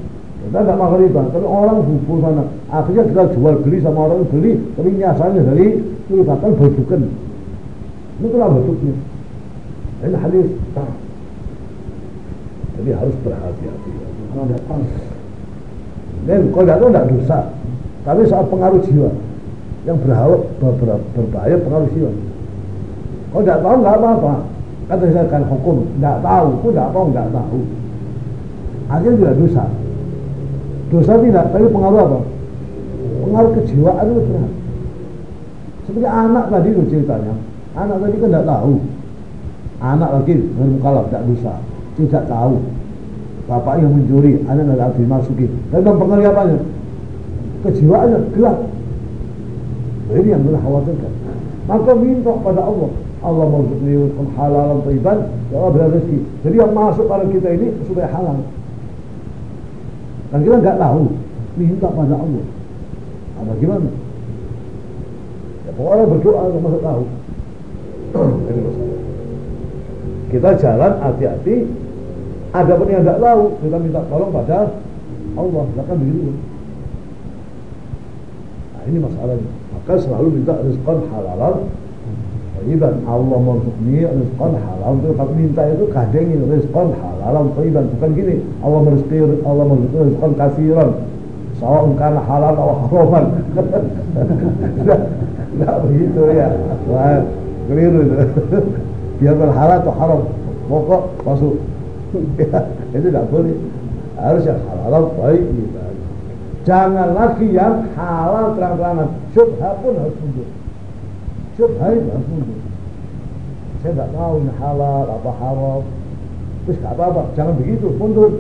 Kita tidak makan riba. Tapi orang hubung sana. Akhirnya kita jual beli sama orang yang beli. Tapi nyasarnya dari riba kan bentukan. Ini kena bentuknya. Ini hadis. Jadi harus berhati-hati. Kalau datang. Dan kalau tidak tahu tidak dosa. Tapi soal pengaruh jiwa. Yang berbahaya pengaruh jiwa. Kalau tidak tahu nggak apa-apa. Kata saya kan hukum. Tidak tahu. Kok tidak tahu nggak tahu. Akhirnya juga dosa. Dosa tidak, tapi pengaruh apa? Pengaruh kejiwaan itu berat. Seperti anak tadi itu ceritanya. Anak tadi kan tidak tahu. Anak lagi dengan mukalaf, tidak dosa. Tidak tahu. Bapak yang mencuri, anak tidak dimasuki. Tapi mempengaruhi apanya? Kejiwaannya gelap. Ini yang kita khawatirkan. Maka minta pada Allah. Allah marzukni rizqan halalan tayyiban, ya Allah beri rezeki. Jadi yang masuk pada kita ini supaya halal. Dan kita nggak tahu, minta pada Allah. Apa gimana? Ya pokoknya berdoa masuk tahu. Kita jalan hati-hati. Ada pun yang tidak tahu, kita minta tolong pada Allah. Bahkan begitu. Nah ini masalahnya. Maka selalu minta rizqan halalan tayyiban. Allah merzukni rizqan halal. Kalau minta itu kadangin rizqan halalan tayyiban. Bukan gini. Allah merzukni Allah merzukni rizqan kasiran. Sawa kana halal atau haraman. Tidak begitu ya. Wah, keliru. Biar halal atau haram. Pokok masuk. Ya, itu tidak boleh. Harus yang halal tayyiban. Jangan lagi yang halal terang-terangan. Syubha pun harus mundur. Syubha itu harus mundur. Saya tidak tahu ini halal apa haram. Terus tidak apa-apa. Jangan begitu. Mundur.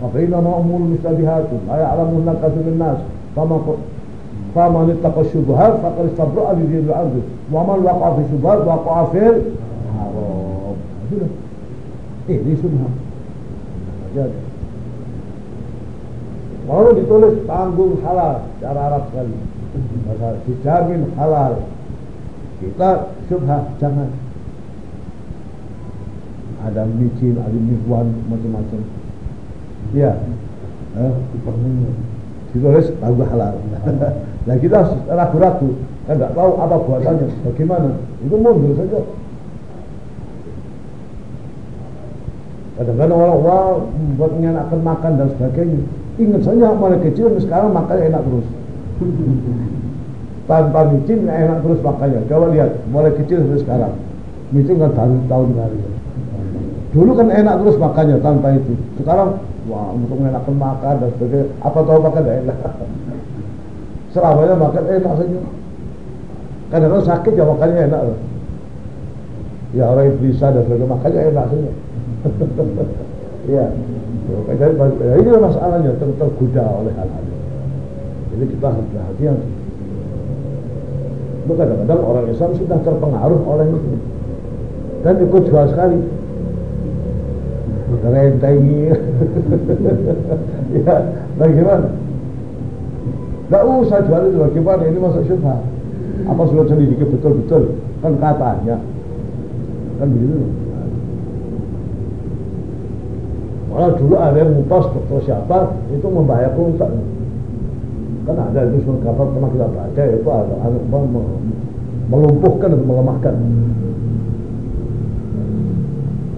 وبينما أمور مشتبهات لا يعلمهن كثير من الناس فما فمن اتقى الشبهات فقد استبرأ بدين الأرض ومن وقع في الشبهات وقع في الحرام sudah eh ini subhan jadi Lalu ditulis tanggung halal cara Arab sekali. Maka dijamin halal. Kita subhah jangan. Ada micin, ada mihwan, macam-macam. Iya. Eh, ditulis tahu halal. nah kita ragu-ragu, kan nggak tahu apa buatannya, bagaimana. Itu mundur saja. Kadang-kadang orang wah buat menyenangkan makan dan sebagainya. Ingat saja mulai kecil sekarang makannya enak terus. Tanpa micin enak terus makannya. Coba lihat mulai kecil sampai sekarang. Micin kan baru tahun baru. Dulu kan enak terus makannya tanpa itu. Sekarang wah untuk menyenangkan makan dan sebagainya. Apa tahu makan enak. Selamanya makan enak saja. Kadang-kadang sakit ya makannya enak loh. Ya orang yang dan sebagainya makannya enak saja. Iya. Ya, ini masalahnya ter tergoda oleh hal-hal Jadi kita harus berhati-hati. Itu kadang-kadang orang Islam sudah terpengaruh oleh itu dan ikut jual sekali. Rentengi. ya, bagaimana? Gak usah jual itu bagaimana ini masuk syubhat. Apa sudah selidiki betul-betul? Kan katanya. Kan begitu. Malah dulu ada yang ngupas dokter siapa itu membahayakan Ustaz. Kan ada itu semua kapal pernah kita baca itu ada, ada melumpuhkan atau melemahkan.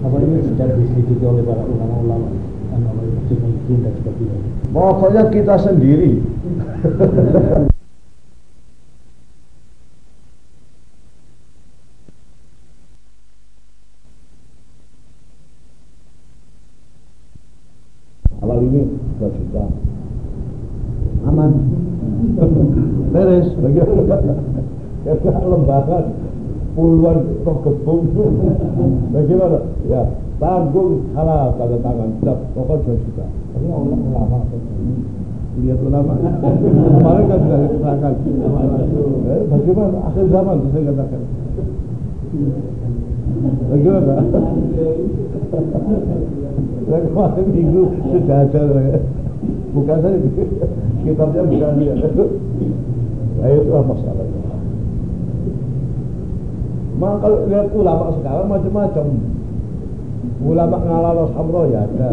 Apa ini sudah diselidiki oleh para ulama-ulama? Kan oleh Muslim dan sebagainya. Pokoknya kita sendiri beres bagaimana karena lembaga puluhan toh kebun? Bagaimana? Ya tanggung halal pada tangan. Tidak pokok dua juta ini ulama ulama lihat ulama kemarin kan sudah diterangkan eh, bagaimana? Akhir zaman saya katakan. Bagaimana? Saya kemarin minggu sudah ada bukan saya kitabnya bukan dia. Nah itulah masalahnya maka kalau lihat ulama sekarang macam-macam. Ulama ngalah samro ya ada.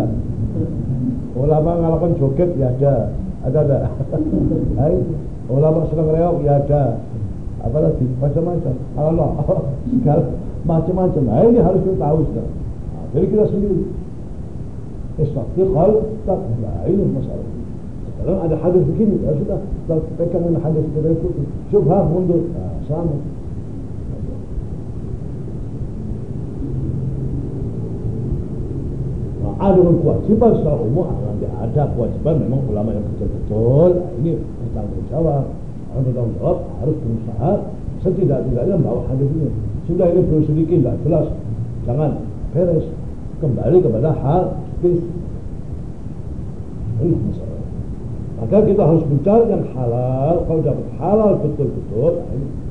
Ulama ngalakan joget ya ada. Ada ada. Hai, ulama senang reok ya ada. Apa lagi macam-macam. Allah segala macam-macam. Nah ini harus kita tahu sekarang. Nah, jadi kita sendiri. Istiqlal tak nah ini masalah. Sekarang ada hadis begini. Ya sudah kita pegang hadis kita ikuti syubhah mundur. Nah, sama nah, ada kewajiban secara umum nanti ada kewajiban memang ulama yang betul-betul nah, ini bertanggung jawab. Orang bertanggung jawab harus berusaha setidak-tidaknya membawa hadis ini. Sudah ini belum sedikit tidak jelas. Jangan beres. Kembali kepada hal bis. Ini masalah. Maka kita harus mencari yang halal. Kalau dapat halal betul-betul ini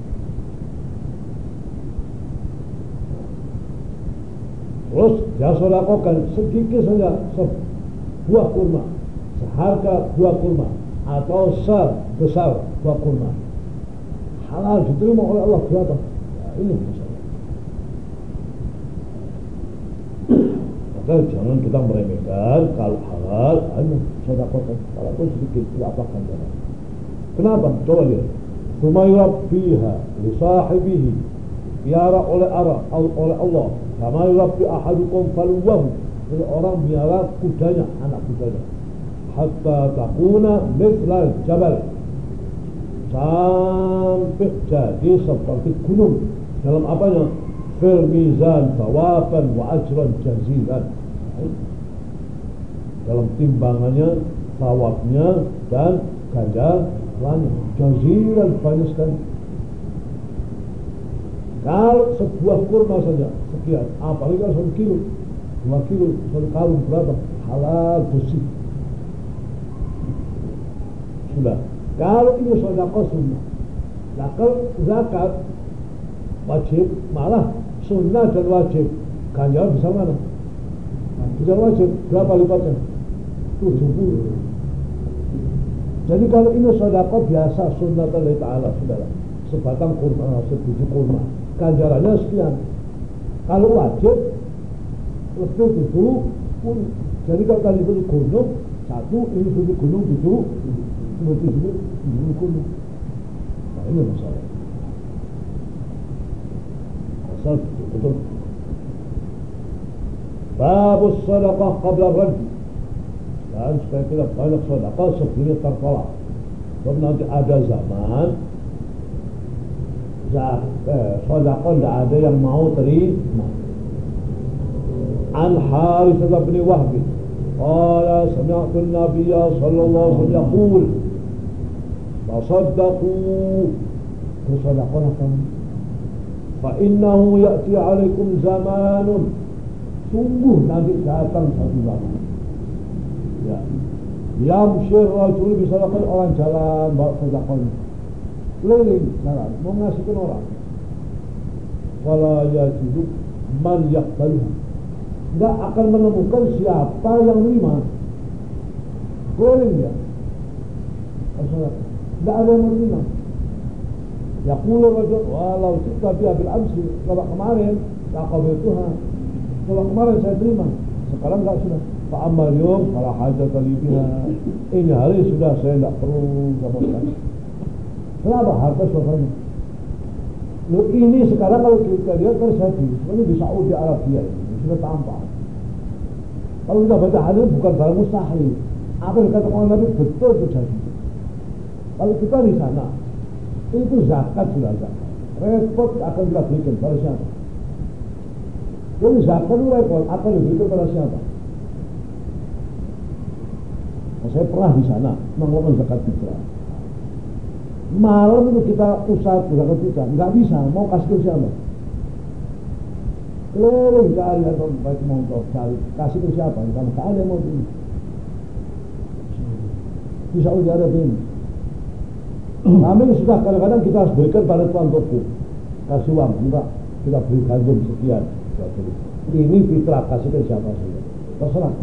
terus dia sodakokan sedikit saja sebuah kurma. Seharga buah kurma atau sebesar buah kurma. Halal diterima oleh Allah berapa nah, ini masalah. Maka jangan kita meremehkan kalau halal hanya sedekahkan walaupun sedikit tidak jangan kenapa? Coba lihat. Sumayrabbiha li sahibihi piara oleh Allah oleh Allah. Kama yurabbi ahadukum faluwahu. Orang biara kudanya anak kudanya. Hatta takuna mislal jabal sampai jadi seperti gunung. Dalam apanya? Fil mizan tawaban wa ajran jazilan. Dalam timbangannya sawabnya dan ganjarannya jazilan banyak sekali kalau sebuah kurma saja sekian. Apalagi kalau satu kilo dua kilo satu kalung berapa? Halal bersih. Sudah. Kalau ini sodako sunnah. Nah zakat wajib malah sunnah dan wajib. Ganjaran bisa mana? Bisa wajib. Berapa lipatnya? 70 jadi kalau ini sodako biasa sunnah Allah Ta'ala saudara sebatang kurma setujuh kurma ganjarannya sekian kalau wajib lebih 70 pun Jadi kalau tadi itu gunung satu, ini seperti gunung tujuh, seperti ini gunung gunung. Nah ini masalah. Asal betul. Babus sadaqah qabla rajul. Dan supaya kita banyak sadaqah sebelum tertolak. Sebab nanti ada zaman sodako eh, tidak ada yang mau terima. An Harith bin Wahbi. Qala sami'tu Nabiya sallallahu alaihi wasallam yaqul Fasaddaqu. Fa innahu ya'ti alaikum zamanun. Sungguh nanti datang satu waktu. Ya. Yamshir rajul bisa orang jalan bawa sedekahnya keliling. Jalan mau ngasihkan orang. Wala yajidu man yaqbaluha enggak akan menemukan siapa yang lima keliling dia. Enggak ada yang menerima. Yaqulu rajul walau kita biha bil amsi kalau kemarin la qabiltuha kalau kemarin saya terima. Sekarang enggak sudah. Pak Amal Yom kalau hajat biha. Ini hari sudah saya tidak perlu sama sekali kenapa harta suasana Lo ini sekarang kalau kita lihat terjadi sebenarnya di Saudi Arabia ini sudah tampak kalau kita baca hadis bukan barang mustahil apa yang dikatakan Nabi betul terjadi kalau kita di sana itu zakat sudah zakat. Repot akan kita berikan pada siapa? Jadi zakat itu repot akan diberikan pada siapa? Nah, saya pernah di sana mengelola zakat fitrah. Malam itu kita usaha zakat fitrah, nggak bisa. Mau kasih ke siapa? Keliling cari atau baik motor cari kasih ke siapa? Karena tak ada mau beli. Di Saudi Arabia ini kami sudah kadang-kadang kita harus berikan pada tuan toko. Kasih uang, enggak. Kita beri gandum sekian. Ini fitrah, kasih ke siapa saja. Terserah.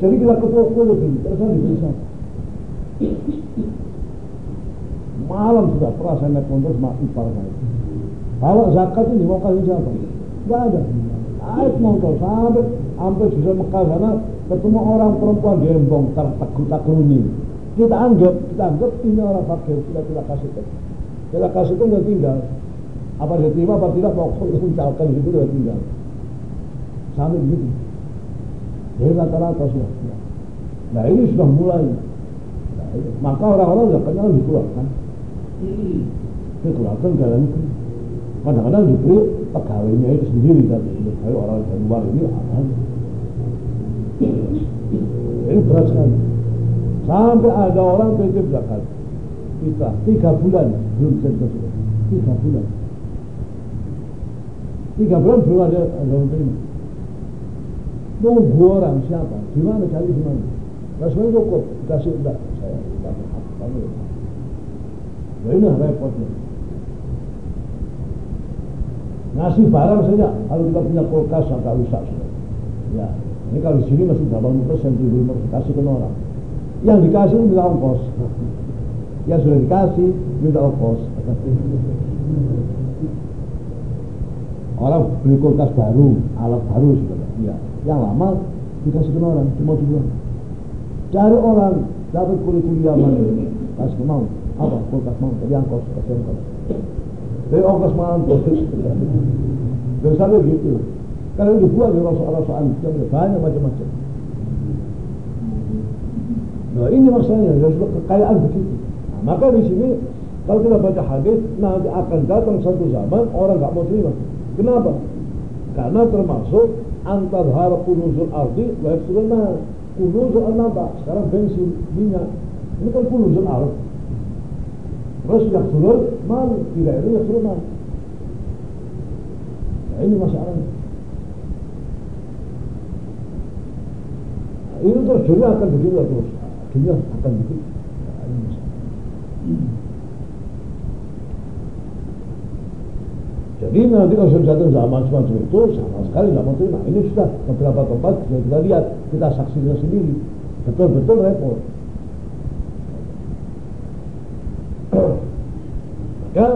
Jadi kita ke toko lebih, terserah siapa. Malam sudah pernah saya naik motor sama ipar saya. Kalau zakat ini mau kasih siapa? Enggak ada. Naik motor sampai sampai bisa Mekah sana ketemu orang perempuan gembong terteguh tak kita anggap kita anggap ini orang fakir kita kita kasihkan kita kasihkan dan tinggal. Apa dia terima apa tidak mau ucapkan itu dia tinggal. Sampai begitu. Jadi rata-rata sudah nah ini sudah mulai. Nah, maka orang-orang sudah kenal dikeluarkan dikeluarkan ke dalam negeri kadang-kadang diberi pegawainya itu sendiri tadi kalau orang dari luar ini aman ini berat sekali Sampai ada orang titip zakat. Kita tiga bulan belum sentuh Tiga bulan. Tiga bulan belum ada ada yang terima. Nunggu orang siapa? Di mana cari di mana? Nah sebenarnya cukup kasih enggak saya tidak berhak. Ini repotnya. Ngasih barang saja. Kalau kita punya kulkas agak rusak sudah. Ya, ini kalau di sini masih 80 persen, 75 persen kasih ke orang. Yang dikasih minta ongkos. Yang sudah dikasih minta ongkos. Orang beli kulkas baru alat baru sudah. Ya yang lama dikasih ke orang cuma dua. Cari orang dapat kulit kuliah mana kasih mau apa kulkas mau tapi ongkos kasih ongkos dari ongkos mau ongkos dan sampai gitu kalau dibuat di rasa-rasaan banyak macam-macam Nah ini masalahnya, harus kekayaan begitu. Nah, maka di sini kalau kita baca hadis nanti akan datang satu zaman orang nggak mau terima. Kenapa? Karena termasuk antar harap kunuzul ardi wa yafsurul Kunuzul al sekarang bensin, minyak. Ini kan kunuzul ardi. Terus yafsurul mal, tidak itu yafsurul mal. Nah ini masalahnya. Nah, ini terus dunia akan begitu terus dunia akan begitu. Jadi nanti kalau sudah jatuh zaman semacam itu sama sekali tidak mau terima. Ini sudah beberapa tempat sudah kita lihat, kita saksikan sendiri. Betul-betul repot. Maka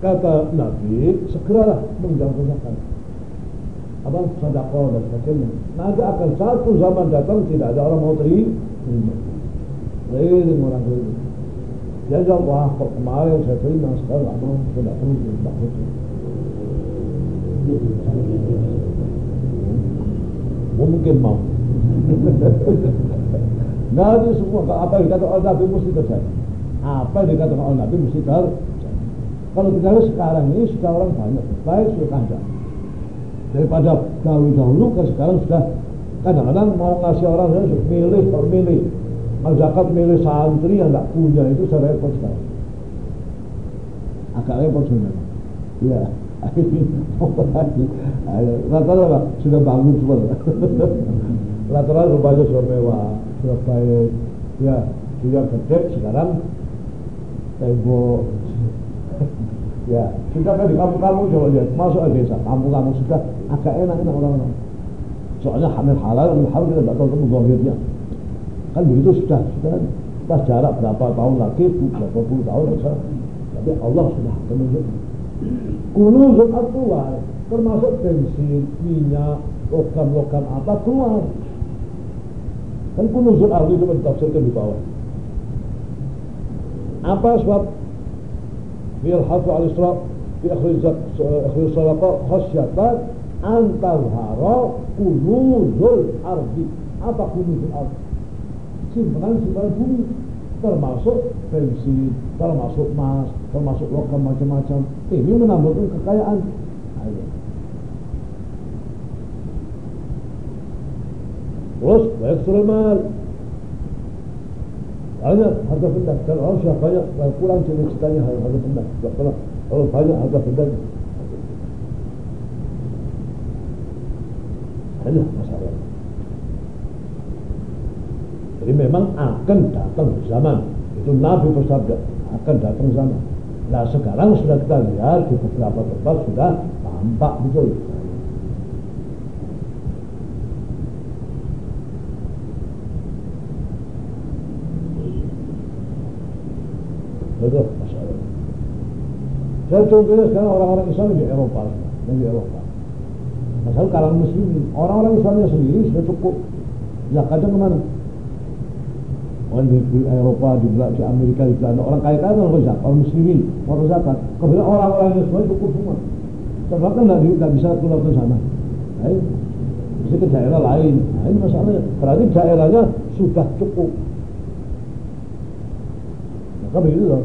kata Nabi segeralah menjalankan zakat. apa sedekah dan sebagainya. Nanti akan satu zaman datang tidak ada orang mau terima. Keliling orang keliling. Dia jawab, wah kok kemarin saya terima, sekarang nggak mau, tidak perlu, tidak. Mungkin mau. Nanti semua apa yang oleh Nabi mesti terjadi. Apa yang dikatakan oleh Nabi mesti terjadi. Kalau kita lihat sekarang ini sudah orang banyak, baik sudah ada. Daripada dahulu-dahulu ke sekarang sudah kadang-kadang mau ngasih orang saya milih, milih. Kalau zakat milih santri yang tidak punya itu saya repot sekali. Agak repot sebenarnya. Ya, rata-rata sudah bangun semua. Rata-rata rumahnya sudah mewah, sudah baik. Ya, sudah gede sekarang tembok ya sudah kan di kampung-kampung coba lihat. Masuk ke desa kampung-kampung sudah agak enak enak orang-orang. Soalnya hamil halal hamil halal kita tidak tahu temu zahirnya kan begitu sudah sudah kan. Pas jarak berapa tahun lagi berapa puluh tahun misalnya tapi Allah sudah menunjuk. Kunuzul keluar termasuk bensin minyak logam-logam apa keluar. Kan kunuzul ardi itu ditafsirkan di bawah apa sebab bil hafu al isra fi akhir akhir salaqah khasyatan antazhara kunuzul ardi apa kunuzul ardi simpanan-simpanan bumi termasuk bensin, termasuk emas, termasuk logam macam-macam. Ini menambahkan kekayaan. Ayo. Terus, baik mal banyak harga benda kalau orang sudah banyak kalau kurang cuma ceritanya harga benda kalau kalau banyak harga benda hanya masalah. Jadi memang akan datang zaman. Itu Nabi bersabda akan datang zaman. Nah sekarang sudah kita lihat di beberapa tempat sudah tampak betul Betul masalah. Saya contohnya sekarang orang-orang Islam di Eropa, yang di Eropa. Masalah kalangan muslimin, orang-orang Islamnya sendiri sudah cukup. Ya kadang ke mana? Orang di, di Eropa, di, di Amerika, di Belanda, orang kaya kaya orang zakat, orang muslimin, orang zakat. Kemudian orang-orang yang semua cukup semua. Sebab kan tidak bisa keluar ke sana. Nah, bisa ke daerah lain. Nah, ini masalahnya. Berarti daerahnya sudah cukup. Maka begitu loh.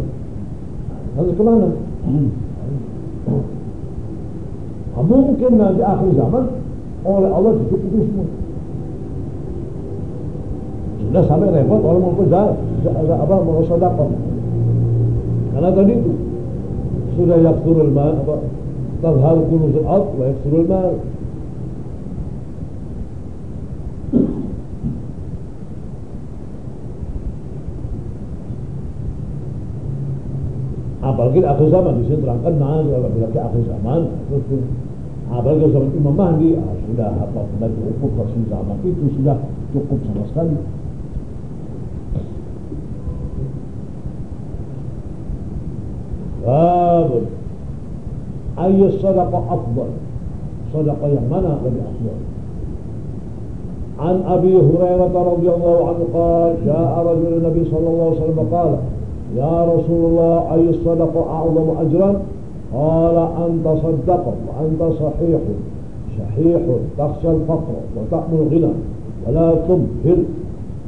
Harus ke mana? Hmm. Nah, mungkin nanti akhir zaman oleh Allah dicukupi semua. Sudah sampai repot orang mau kerja apa mau sedekah. Karena tadi itu sudah yaksurul ma apa tazhar kunuzul ard wa yaksurul mal apalagi akhir zaman di sini terangkan nah kalau lagi akhir zaman terus apalagi zaman Imam Mahdi ah, sudah apa sudah cukup versi zaman itu sudah cukup sama sekali باب أي الصدقة أفضل صدقة yang mana lebih أفضل عن أبي هريرة رضي الله عنه قال جاء رجل النبي صلى الله عليه وسلم قال يا رسول الله أي الصدقة أعظم أجرا؟ قال أن تصدق وأنت صحيح. شحيح تخشى الفقر وتأمل الغنى ولا تبهر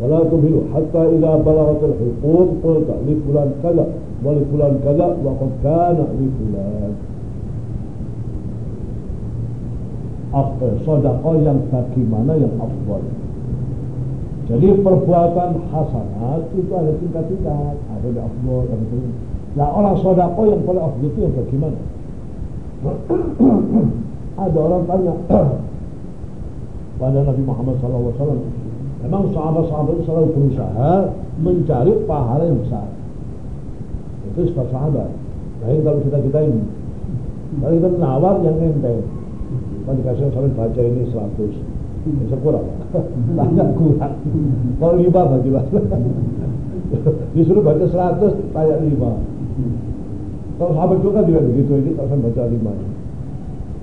ولا تبهر. حتى إذا بلغت الحقوق قلت لفلان كذا ولفلان كذا وقد كان لفلان. صدقة yang bagaimana yang afdal Jadi perbuatan hasanat itu ada tingkat-tingkat, ada yang afdol, ada yang Nah orang sodako yang paling afdol itu yang bagaimana? ada orang tanya pada Nabi Muhammad SAW, memang sahabat-sahabat itu selalu berusaha mencari pahala yang besar. Itu sebab sahabat. Lain kalau kita kita ini, kalau kita nawar yang enteng, kalau dikasih sampai baca ini 100 bisa kurang banyak kurang kalau lima bagi disuruh baca seratus tanya lima kalau sahabat juga juga begitu ini kalau saya baca lima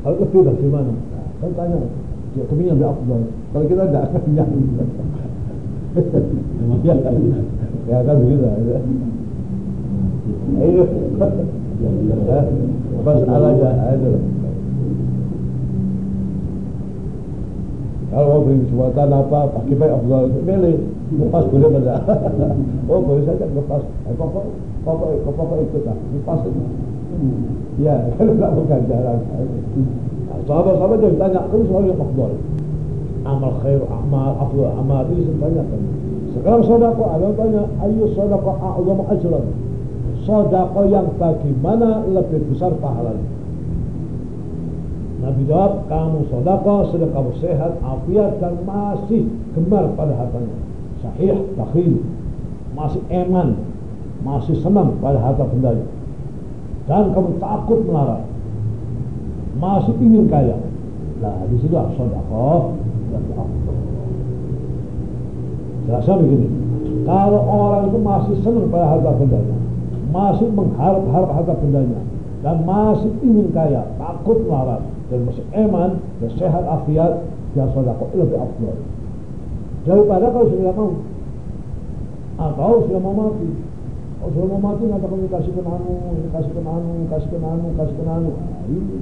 kalau lebih dari mana Kan tanya, dia kenyang dia afdal. Kalau kita tidak kenyang. ya, ya kan begitu. Ya. Ayo. Masalahnya ada. Kalau mau beri kesempatan apa, pakai baik afdal, milih. Lepas boleh pada. oh boleh saja lepas. Eh, pokok, pokok, pokok ikut lah. Lepas itu. Ya, kalau tak bukan jalan. Sahabat-sahabat yang tanya, kamu soal yang afdal. Amal khair, amal afdal, amal itu ditanyakan. Sekarang sodako, ada tanya, ayo sodako a'zam ajran. Sodako yang bagaimana lebih besar pahalanya. Nabi jawab, kamu sodako, sedang kamu sehat, afiat, dan masih gemar pada hartanya. Sahih, bakhil, masih eman, masih senang pada harta bendanya. Dan kamu takut melarang masih ingin kaya. Nah, di situ sedekah dan afdal. Jelasnya begini, kalau orang itu masih senang pada harta bendanya, masih mengharap-harap harta bendanya, dan masih ingin kaya, takut melarat, dan eman, dan sehat afiat, ya sedekah lebih afdal. Daripada kalau sudah mau, atau sudah mau mati, kalau sudah mau mati, nanti kamu kasihkan anu, kasihkan anu, kasihkan anu, kasihkan anu. Nah, ini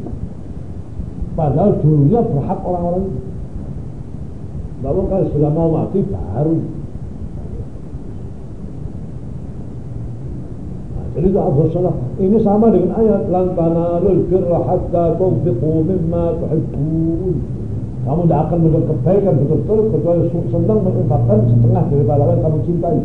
Padahal dulunya berhak orang-orang itu. Lalu kalau sudah mau mati baru. Nah, jadi itu Abu Salah. Ini sama dengan ayat lan tanalul birra hatta tunfiqu mimma tuhibbun. Kamu tidak akan mendapat kebaikan betul-betul kecuali senang menginfakkan setengah daripada apa yang kamu cintai.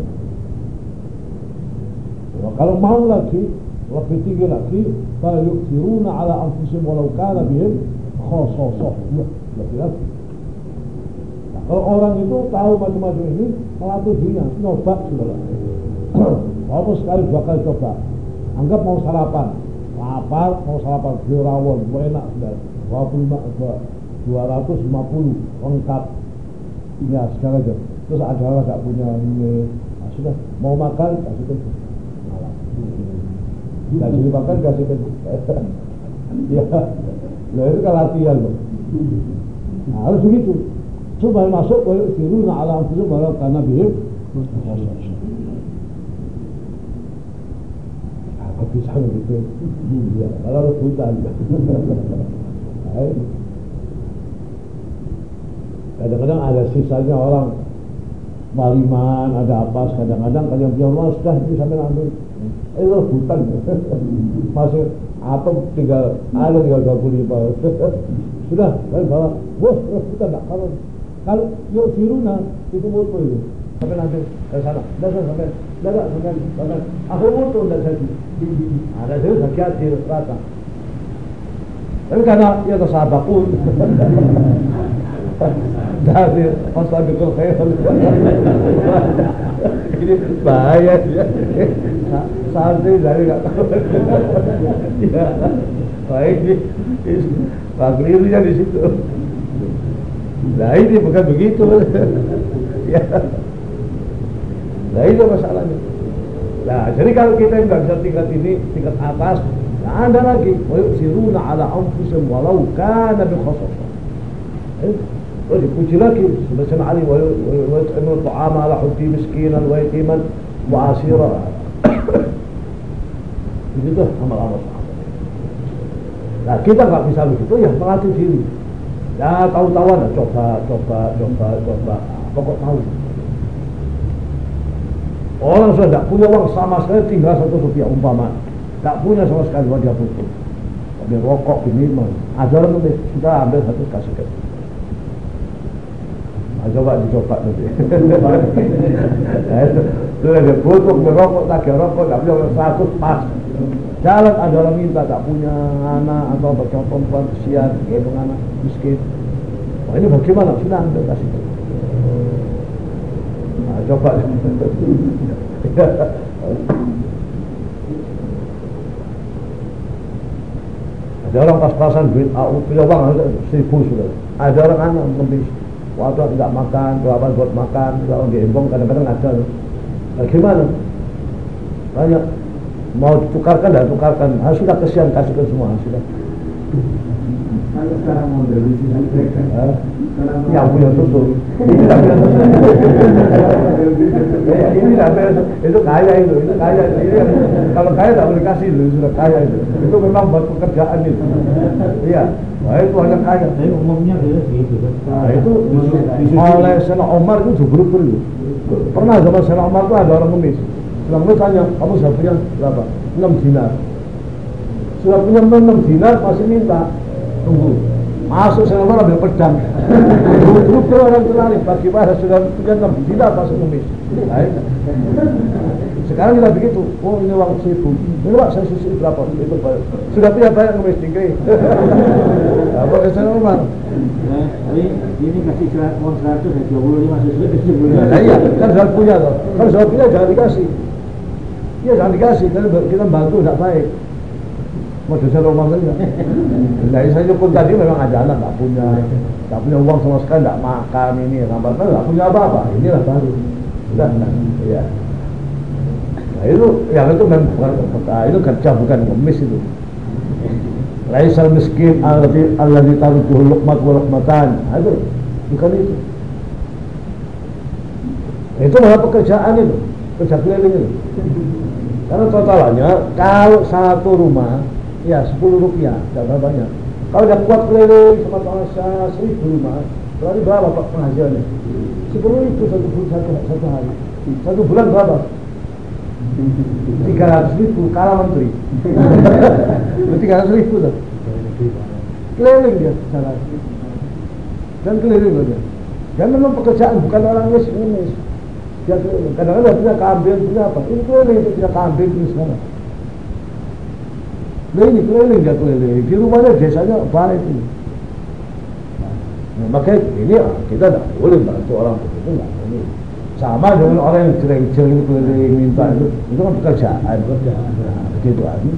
Nah, kalau mau lagi lebih tinggi lagi, kalau yukfiruna ala anfusihim walau kana bihim khososoh ya laki-laki nah, kalau orang itu tahu macam-macam ini melatih dirinya nyoba sudah Kamu sekali dua kali coba. Anggap mau sarapan. Lapar mau sarapan. Beli rawon mau enak sudah. 25 250 lengkap. Ya sekarang aja. Terus ada orang gak punya ini. Nah, sudah. Mau makan kasih ke kasih makan kasih ke ya Nah itu kan latihan loh. Nah, harus begitu. Supaya masuk wa yusiruna ala anfusihim walau kana bihim Apa bisa begitu? Ya, kalau rebutan. Kadang-kadang ada sisanya orang maliman, ada apa, kadang-kadang kadang punya rumah sudah itu sampai ambil. Eh, rebutan. Masih apa tinggal ada tinggal 25 sudah kan bawa wah kita enggak kalau kalau yuk siruna itu moto itu sampai nanti ke sana dasar sampai dasar sampai sampai akhir moto tidak jadi. Ada saya sakit di rata tapi karena ya pun. Dari fasabiqul khairal ini bahaya. Ya santri dari nggak tahu. Ya baik nih pak kelirunya di situ. Nah ini bukan begitu. Ya nah itu masalahnya nah jadi kalau kita nggak bisa tingkat ini tingkat atas nah ada lagi siruna ala anfusihim walau kana bi khasasah Oh dipuji lagi Subhanahu Ali wa yut'imu ta'ama ala hubbi miskinan wa yatiman wa asira begitu amal-amal Nah kita nggak bisa begitu ya melatih diri. Ya tahu-tahuan lah coba, coba, coba, coba. Pokok tahu. Orang sudah tidak punya uang sama sekali tinggal satu rupiah umpama. Tidak punya sama sekali uang dia butuh. Tapi rokok ini mah. Ajaran nanti kita ambil satu kasih ke. Nah, coba dicoba nanti. itu, ada butuh merokok, tak rokok, tak punya satu pas. Jalan ada minta tak punya anak atau perempuan kesian, gendong anak miskin. Wah ini bagaimana? Sudah anda kasih. Nah, coba. ada orang pas-pasan duit AU punya uang seribu sudah. Ada orang anak lebih waktu tidak makan, berapa buat makan, kalau gembong kadang-kadang ada. Nah, gimana? Banyak mau tukarkan dan tukarkan ah, sudah kesian kasihkan semua sudah yang punya susu ini tidak punya susu ini tidak punya susu itu kaya itu itu kaya ini yang, kalau kaya tak boleh kasih itu sudah kaya itu itu memang buat pekerjaan itu iya Wah itu hanya kaya. Tapi umumnya gitu kan. Nah itu oleh Sena Omar itu juga itu. Pernah zaman Sena Omar itu ada orang ngemis. Orang ngemis tanya, kamu sudah punya berapa? 6 dinar. Sudah punya 6 dinar masih minta. Tunggu. Masuk Sena Omar ambil pedang. Dulu orang terlalu bagaimana sudah punya 6 dinar masuk. Nah, sekarang kita begitu, oh ini uang seribu, ini pak saya susu berapa? Itu Sudah punya banyak ngemis tinggi. Apa ke sana Umar? Tapi ini kasih uang seratus ya dua puluh lima susu itu Nah iya, kan sudah punya. Kan sudah punya jangan dikasih. Iya jangan dikasih, kita bantu tidak baik. Mau dosa rumah saja. Nah, saya cukup tadi memang ada anak tak punya, tak punya uang sama sekali, tidak makan ini, sampai tak punya apa-apa. Inilah baru. Sudah, nah, iya. Nah itu yang itu memang bukan nah, itu kerja bukan ngemis itu. Laisal miskin alladhi alladhi tarutuhu luqmat wa luqmatan. Nah, itu bukan itu. Itu malah pekerjaan itu, kerja keliling itu. Karena totalannya kalau satu rumah ya 10 rupiah, tidak banyak. Kalau dia kuat keliling sama sama seribu rumah, berarti berapa pak penghasilannya? Sepuluh ribu satu, satu, satu hari. Satu bulan berapa? tiga ratus ribu kalah menteri tiga ratus ribu tuh keliling dia sana dan keliling dia dan memang pekerjaan bukan orang ngemis ngemis dia keliling kadang-kadang dia punya kambing punya apa ini keliling dia punya kambing di sana nah ini keliling dia keliling. Di rumahnya desanya baik ini. Nah, makanya ini kita tidak boleh bantu orang begitu nggak boleh. Sama dengan orang yang jering-jering keliling minta itu itu kan pekerjaan pekerjaan nah, begitu aja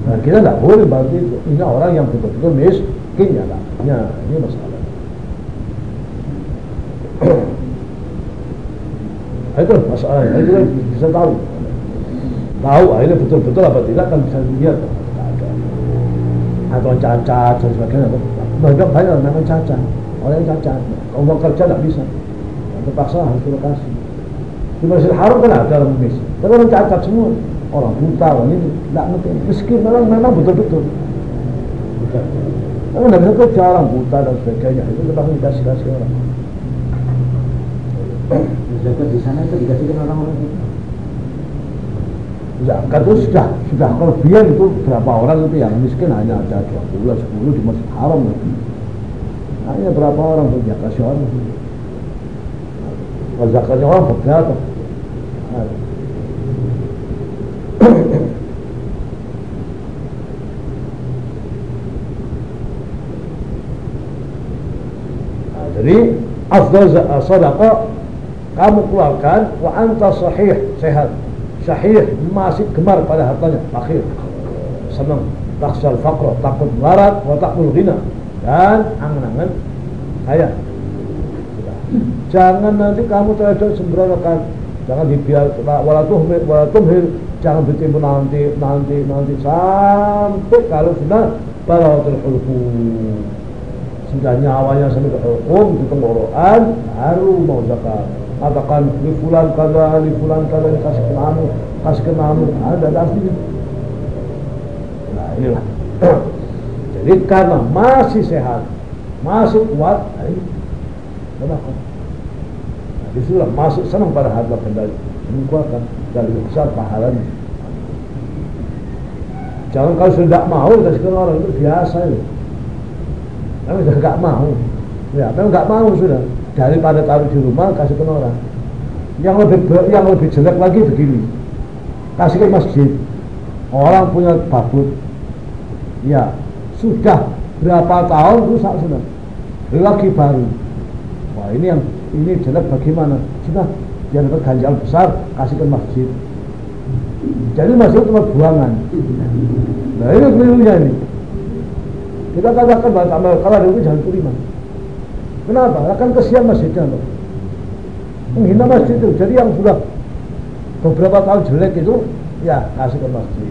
nah kita tidak boleh bantu itu. Ini orang yang betul-betul miskin ya lah ya, ini masalah. Itu masalah itu kan bisa tahu tahu akhirnya betul-betul apa tidak kan bisa lihat atau cacat dan sebagainya. Banyak banyak memang cacat orang yang cacat kalau mau kerja tidak bisa. Terpaksa harus lokasi di Masjidil Haram kan ada orang Indonesia tapi orang cacat semua. Orang buta orang ini tidak ngerti. Miskin memang memang betul-betul. Tapi tidak bisa kerja orang buta dan sebagainya. Itu kita dikasih kasih orang di sana itu dikasihkan orang-orang. itu zakat itu sudah sudah kelebihan itu. Berapa orang itu yang miskin hanya ada 20 10 di Masjid Haram hanya berapa orang tuh ya kasih orang zakatnya orang berapa nah, jadi afdal sadaqah kamu keluarkan wa anta sahih sehat sahih masih gemar pada hartanya. Akhir. Senang. Taksal faqra takut melarat wa takut ghina. Dan angan-angan kaya. Jangan nanti kamu terhadap sembronokan. Jangan dibiar walaupun walatumhil jangan ditimbun nanti nanti nanti. Sampai kalau sudah balawatul hulqum sudah nyawanya sampai ke hukum di tenggorokan baru mau zakat katakan di bulan kada di bulan kada kasih ke namu kasih ke namu ada asli nah inilah. Jadi karena masih sehat masih kuat nah ini. Kenapa? Nah, di situlah masuk senang pada harta kembali. Menguatkan lebih besar pahalanya. Jangan kalau sudah mau kasihkan orang itu biasa itu. Tapi sudah nggak mau, ya memang nggak mau sudah daripada taruh di rumah kasihkan orang. Yang lebih yang lebih jelek lagi begini, kasih ke masjid. Orang punya babut, ya sudah berapa tahun rusak sudah, lagi baru Wah ini yang ini jelek bagaimana? Sudah dia dapat ganjaran besar kasihkan masjid. Jadi masjid cuma buangan. Nah ini kelirunya ini. Kita katakan bahwa kalau ada itu jangan terima. Kenapa? Akan kesian masjidnya loh. Menghina masjid itu. Jadi yang sudah beberapa tahun jelek itu ya kasih ke masjid.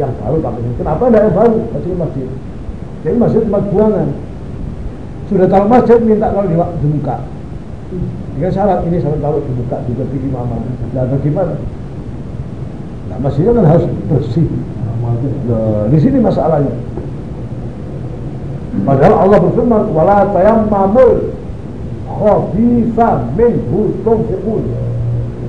Yang baru tapi kenapa tidak yang baru kasih ke masjid? Jadi masjid tempat buangan. Sudah tahu masjid minta kalau dibuka. Dengan syarat ini syarat kalau dibuka juga di imamah. Nah bagaimana? Nah masjidnya kan harus bersih. Nah, di sini masalahnya. Padahal Allah berfirman, "Wala tayammamul khabitha minhu tunfiqun."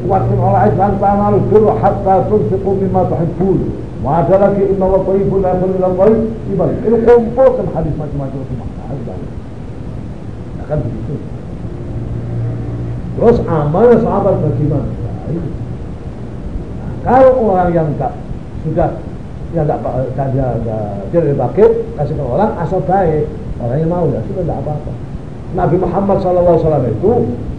Wakin Allah lan ta'malu birra hatta tunfiqu mimma tuhibbun. Wa ada lagi inna Allah thayyibun la yaqbalu illa thayyiban. Ini kumpulkan hadis macam-macam itu makna. Ya kan begitu. Terus amal sahabat bagaimana? Nah, kalau orang yang tak sudah yang tak dia tidak dipakai kasih ke orang asal baik orang yang mau ya sudah tidak apa-apa. Nabi Muhammad SAW itu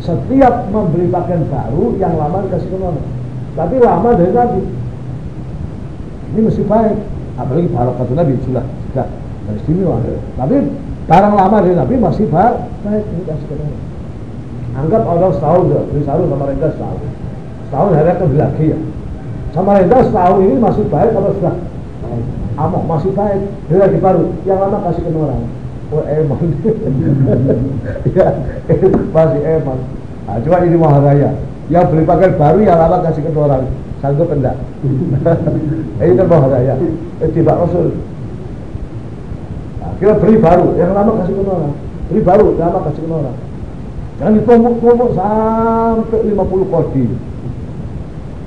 setiap memberi pakaian baru yang lama dikasih ke orang. Tapi lama dari Nabi. Ini mesti baik. Apalagi kata Nabi sudah sudah istimewa. Tapi barang lama dari Nabi masih baik. Baik ini kasih ke orang. Anggap orang setahun ya, beli sarung sama renda setahun. Setahun hari akan lagi ya. Sama renda setahun ini masih baik atau sudah amok masih baik. Beli lagi baru. Yang lama kasih ke orang. Oh emang. Ya masih emang. Nah, coba ini maharaya. Yang beli pakaian baru yang lama kasih ke orang. Sanggup enggak? Ini kan maharaya. Eh, tiba rasul. Nah, kita beli baru yang lama kasih ke orang. Beli baru yang lama kasih ke orang. Jangan ditumbuk-tumbuk sampai 50 kodi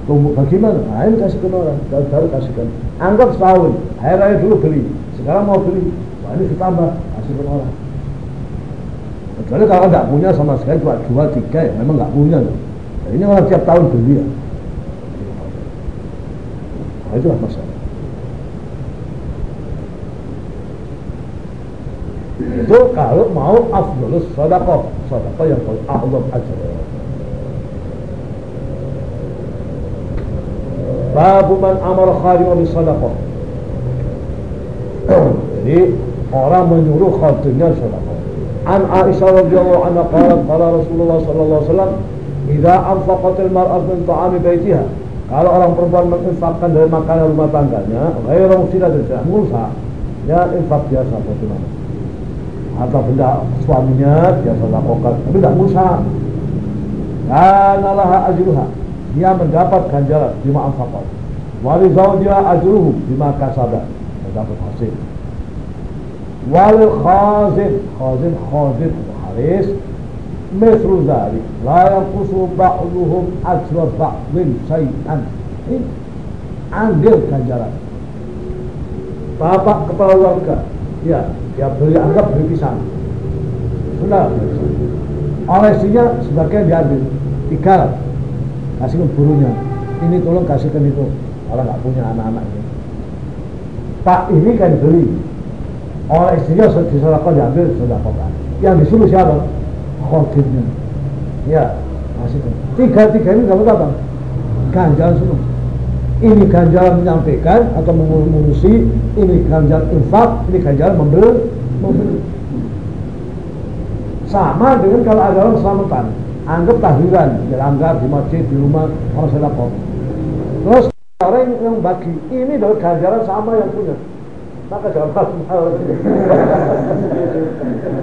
tumbuk bagaimana? Nah ini kasih ke orang baru kasihkan anggap setahun hari raya dulu beli sekarang mau beli. Wah ini ditambah kasih orang. Kecuali kalau nggak punya sama sekali cuma dua tiga ya memang nggak punya loh. Nah, ini orang tiap tahun beli ya. Nah, itulah masalah. Itu kalau mau afdolus sodakoh sodakoh yang paling Allah aja babu man amar khadim bis sodakoh jadi orang menyuruh khatimnya sedekah. An Aisyah radhiyallahu anha qala Rasulullah sallallahu alaihi wasallam idza anfaqatil mar'atu min ta'ami baitiha kalau orang perempuan menginfakkan dari makanan rumah tangganya ghairu tidak tidak musa ya infak biasa bagaimana atau benda suaminya dia sedekahkan tapi tidak musa karena laha ajruha dia mendapat ganjaran lima anfaqat wali zawjiha ajruhu lima kasada mendapat hasil wal khazin khazin khazin haris مثل ذلك لا ينقص بعضهم أجر بعض شيئا ambil ganjaran bapak kepala keluarga ya ya beri anggap beri pisang sudah oleh istrinya sebagian diambil tiga kasihkan burunya ini tolong kasihkan itu orang nggak punya anak-anak ini pak ini kan beli Orang istrinya disodakoh diambil sodakohkan. Yang disuruh siapa? Khotimnya. Ya, masih tiga-tiga ini dapat apa? Ganjaran semua. Ini ganjaran menyampaikan atau mengurusi, ini ganjaran infak, ini ganjaran membeli, membeli. Sama dengan kalau ada orang selamatan, anggap tahlilan, dilanggar di masjid, di rumah, orang sedekah. Terus orang yang bagi, ini dapat ganjaran sama yang punya. Maka jangan malu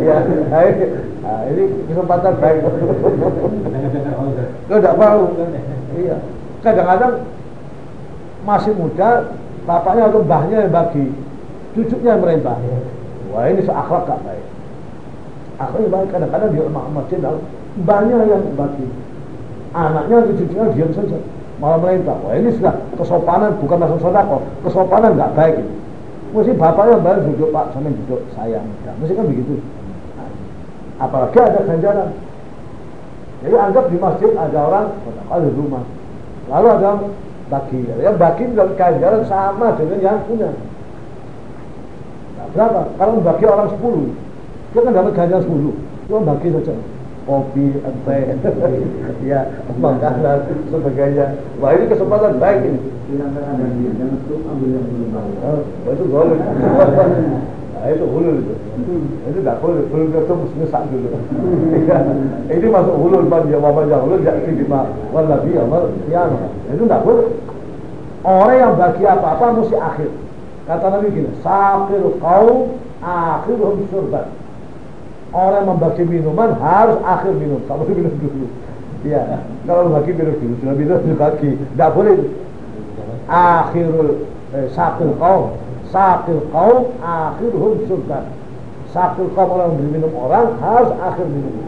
ya nah ini, nah, ini kesempatan baik. Kau tidak mau. Iya. Kadang-kadang masih muda bapaknya atau mbahnya yang bagi cucunya yang merintah wah ini seakhlak gak baik. Akhlak baik kadang-kadang dia masjid mbahnya yang bagi. Anaknya cucunya diam saja. Malah merintah wah ini sudah kesopanan bukan masuk sodako. Kesopanan nggak baik ini. Mesti bapaknya baru duduk pak. Sama duduk sayang. Ya, mesti kan begitu. Apalagi ada ganjaran. Jadi anggap di masjid ada orang ada rumah. Lalu ada bagi. Ya bagi dan ganjaran sama dengan yang punya. Nah, berapa. Kalau bagi orang sepuluh. Dia kan dapat ganjaran sepuluh. Cuma bagi saja kopi, teh, ya makanan sebagainya. Wah ini kesempatan baik ini. Oh, itu boleh. Nah, itu hulul itu. Itu tidak boleh. Hulul itu mesti ngesak dulu. ini masuk hulul banjir apa aja hulul tidak terima. Wallahi amal ya Itu tidak boleh. Orang yang bagi apa-apa mesti akhir. Kata Nabi gini, sakir kau akhiruhum surban. Orang membagi minuman harus akhir minum, boleh minum dulu. Ya, kalau bagi minum dulu, sudah minum dibagi, tidak boleh. Akhirul eh, sakil kaum, sakil kaum, akhiruhum surban. Sakil kaum orang beri minum orang harus akhir minum.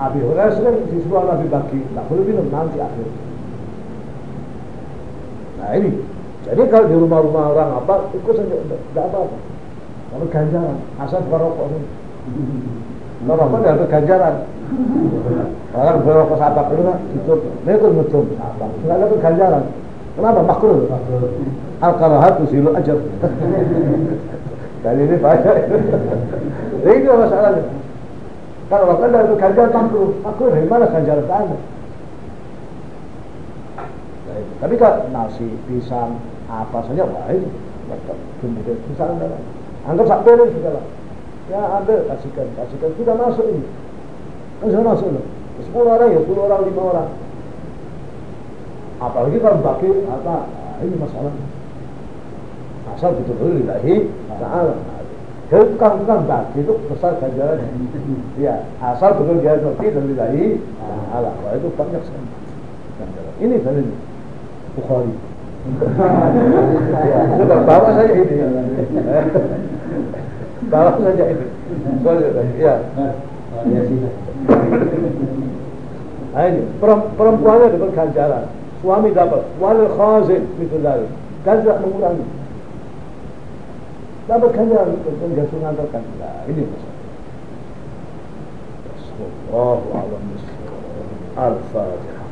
Abi Hurairah sering disuruh Nabi bagi, tak boleh minum nanti akhir. Nah ini, jadi kalau di rumah-rumah orang apa, ikut saja, tidak apa-apa. Kalau ganjaran, asal bukan rokok. Kalau rokok tidak ada ganjaran. Orang berrokok sahabat itu kan tutup, ini itu nutup sahabat. Tidak ada ganjaran. Kenapa? Makruh. Al karahat tusilu ajar. Dan ini banyak. Itu masalahnya. Kalau tidak ada ganjaran makruh, makruh dari mana ganjaran tanda? Tapi kalau nasi, pisang, apa saja, itu kemudian pisang Anggap sak piring sudah lah. Ya ambil, kasihkan, kasihkan. Sudah masuk ini. Sudah masuk loh. Sepuluh orang ya, sepuluh orang, lima orang. Apalagi kalau bagi apa, nah, ini masalah. Asal betul-betul lillahi ta'ala. Bukan bagi itu besar ganjarannya. Ya, asal betul dia ngerti dan lillahi ta'ala. Wah itu banyak sekali. Ini dalilnya. Bukhari. sudah bawa saja ini. Bawa saja ini. Ya. Nah ini perempuannya dapat ganjaran, suami dapat wal khazin itu dari ganjaran mengurangi. Dapat ganjaran dengan sungantarkan. Nah ini masalah. Allahu a'lam Al-Fatihah.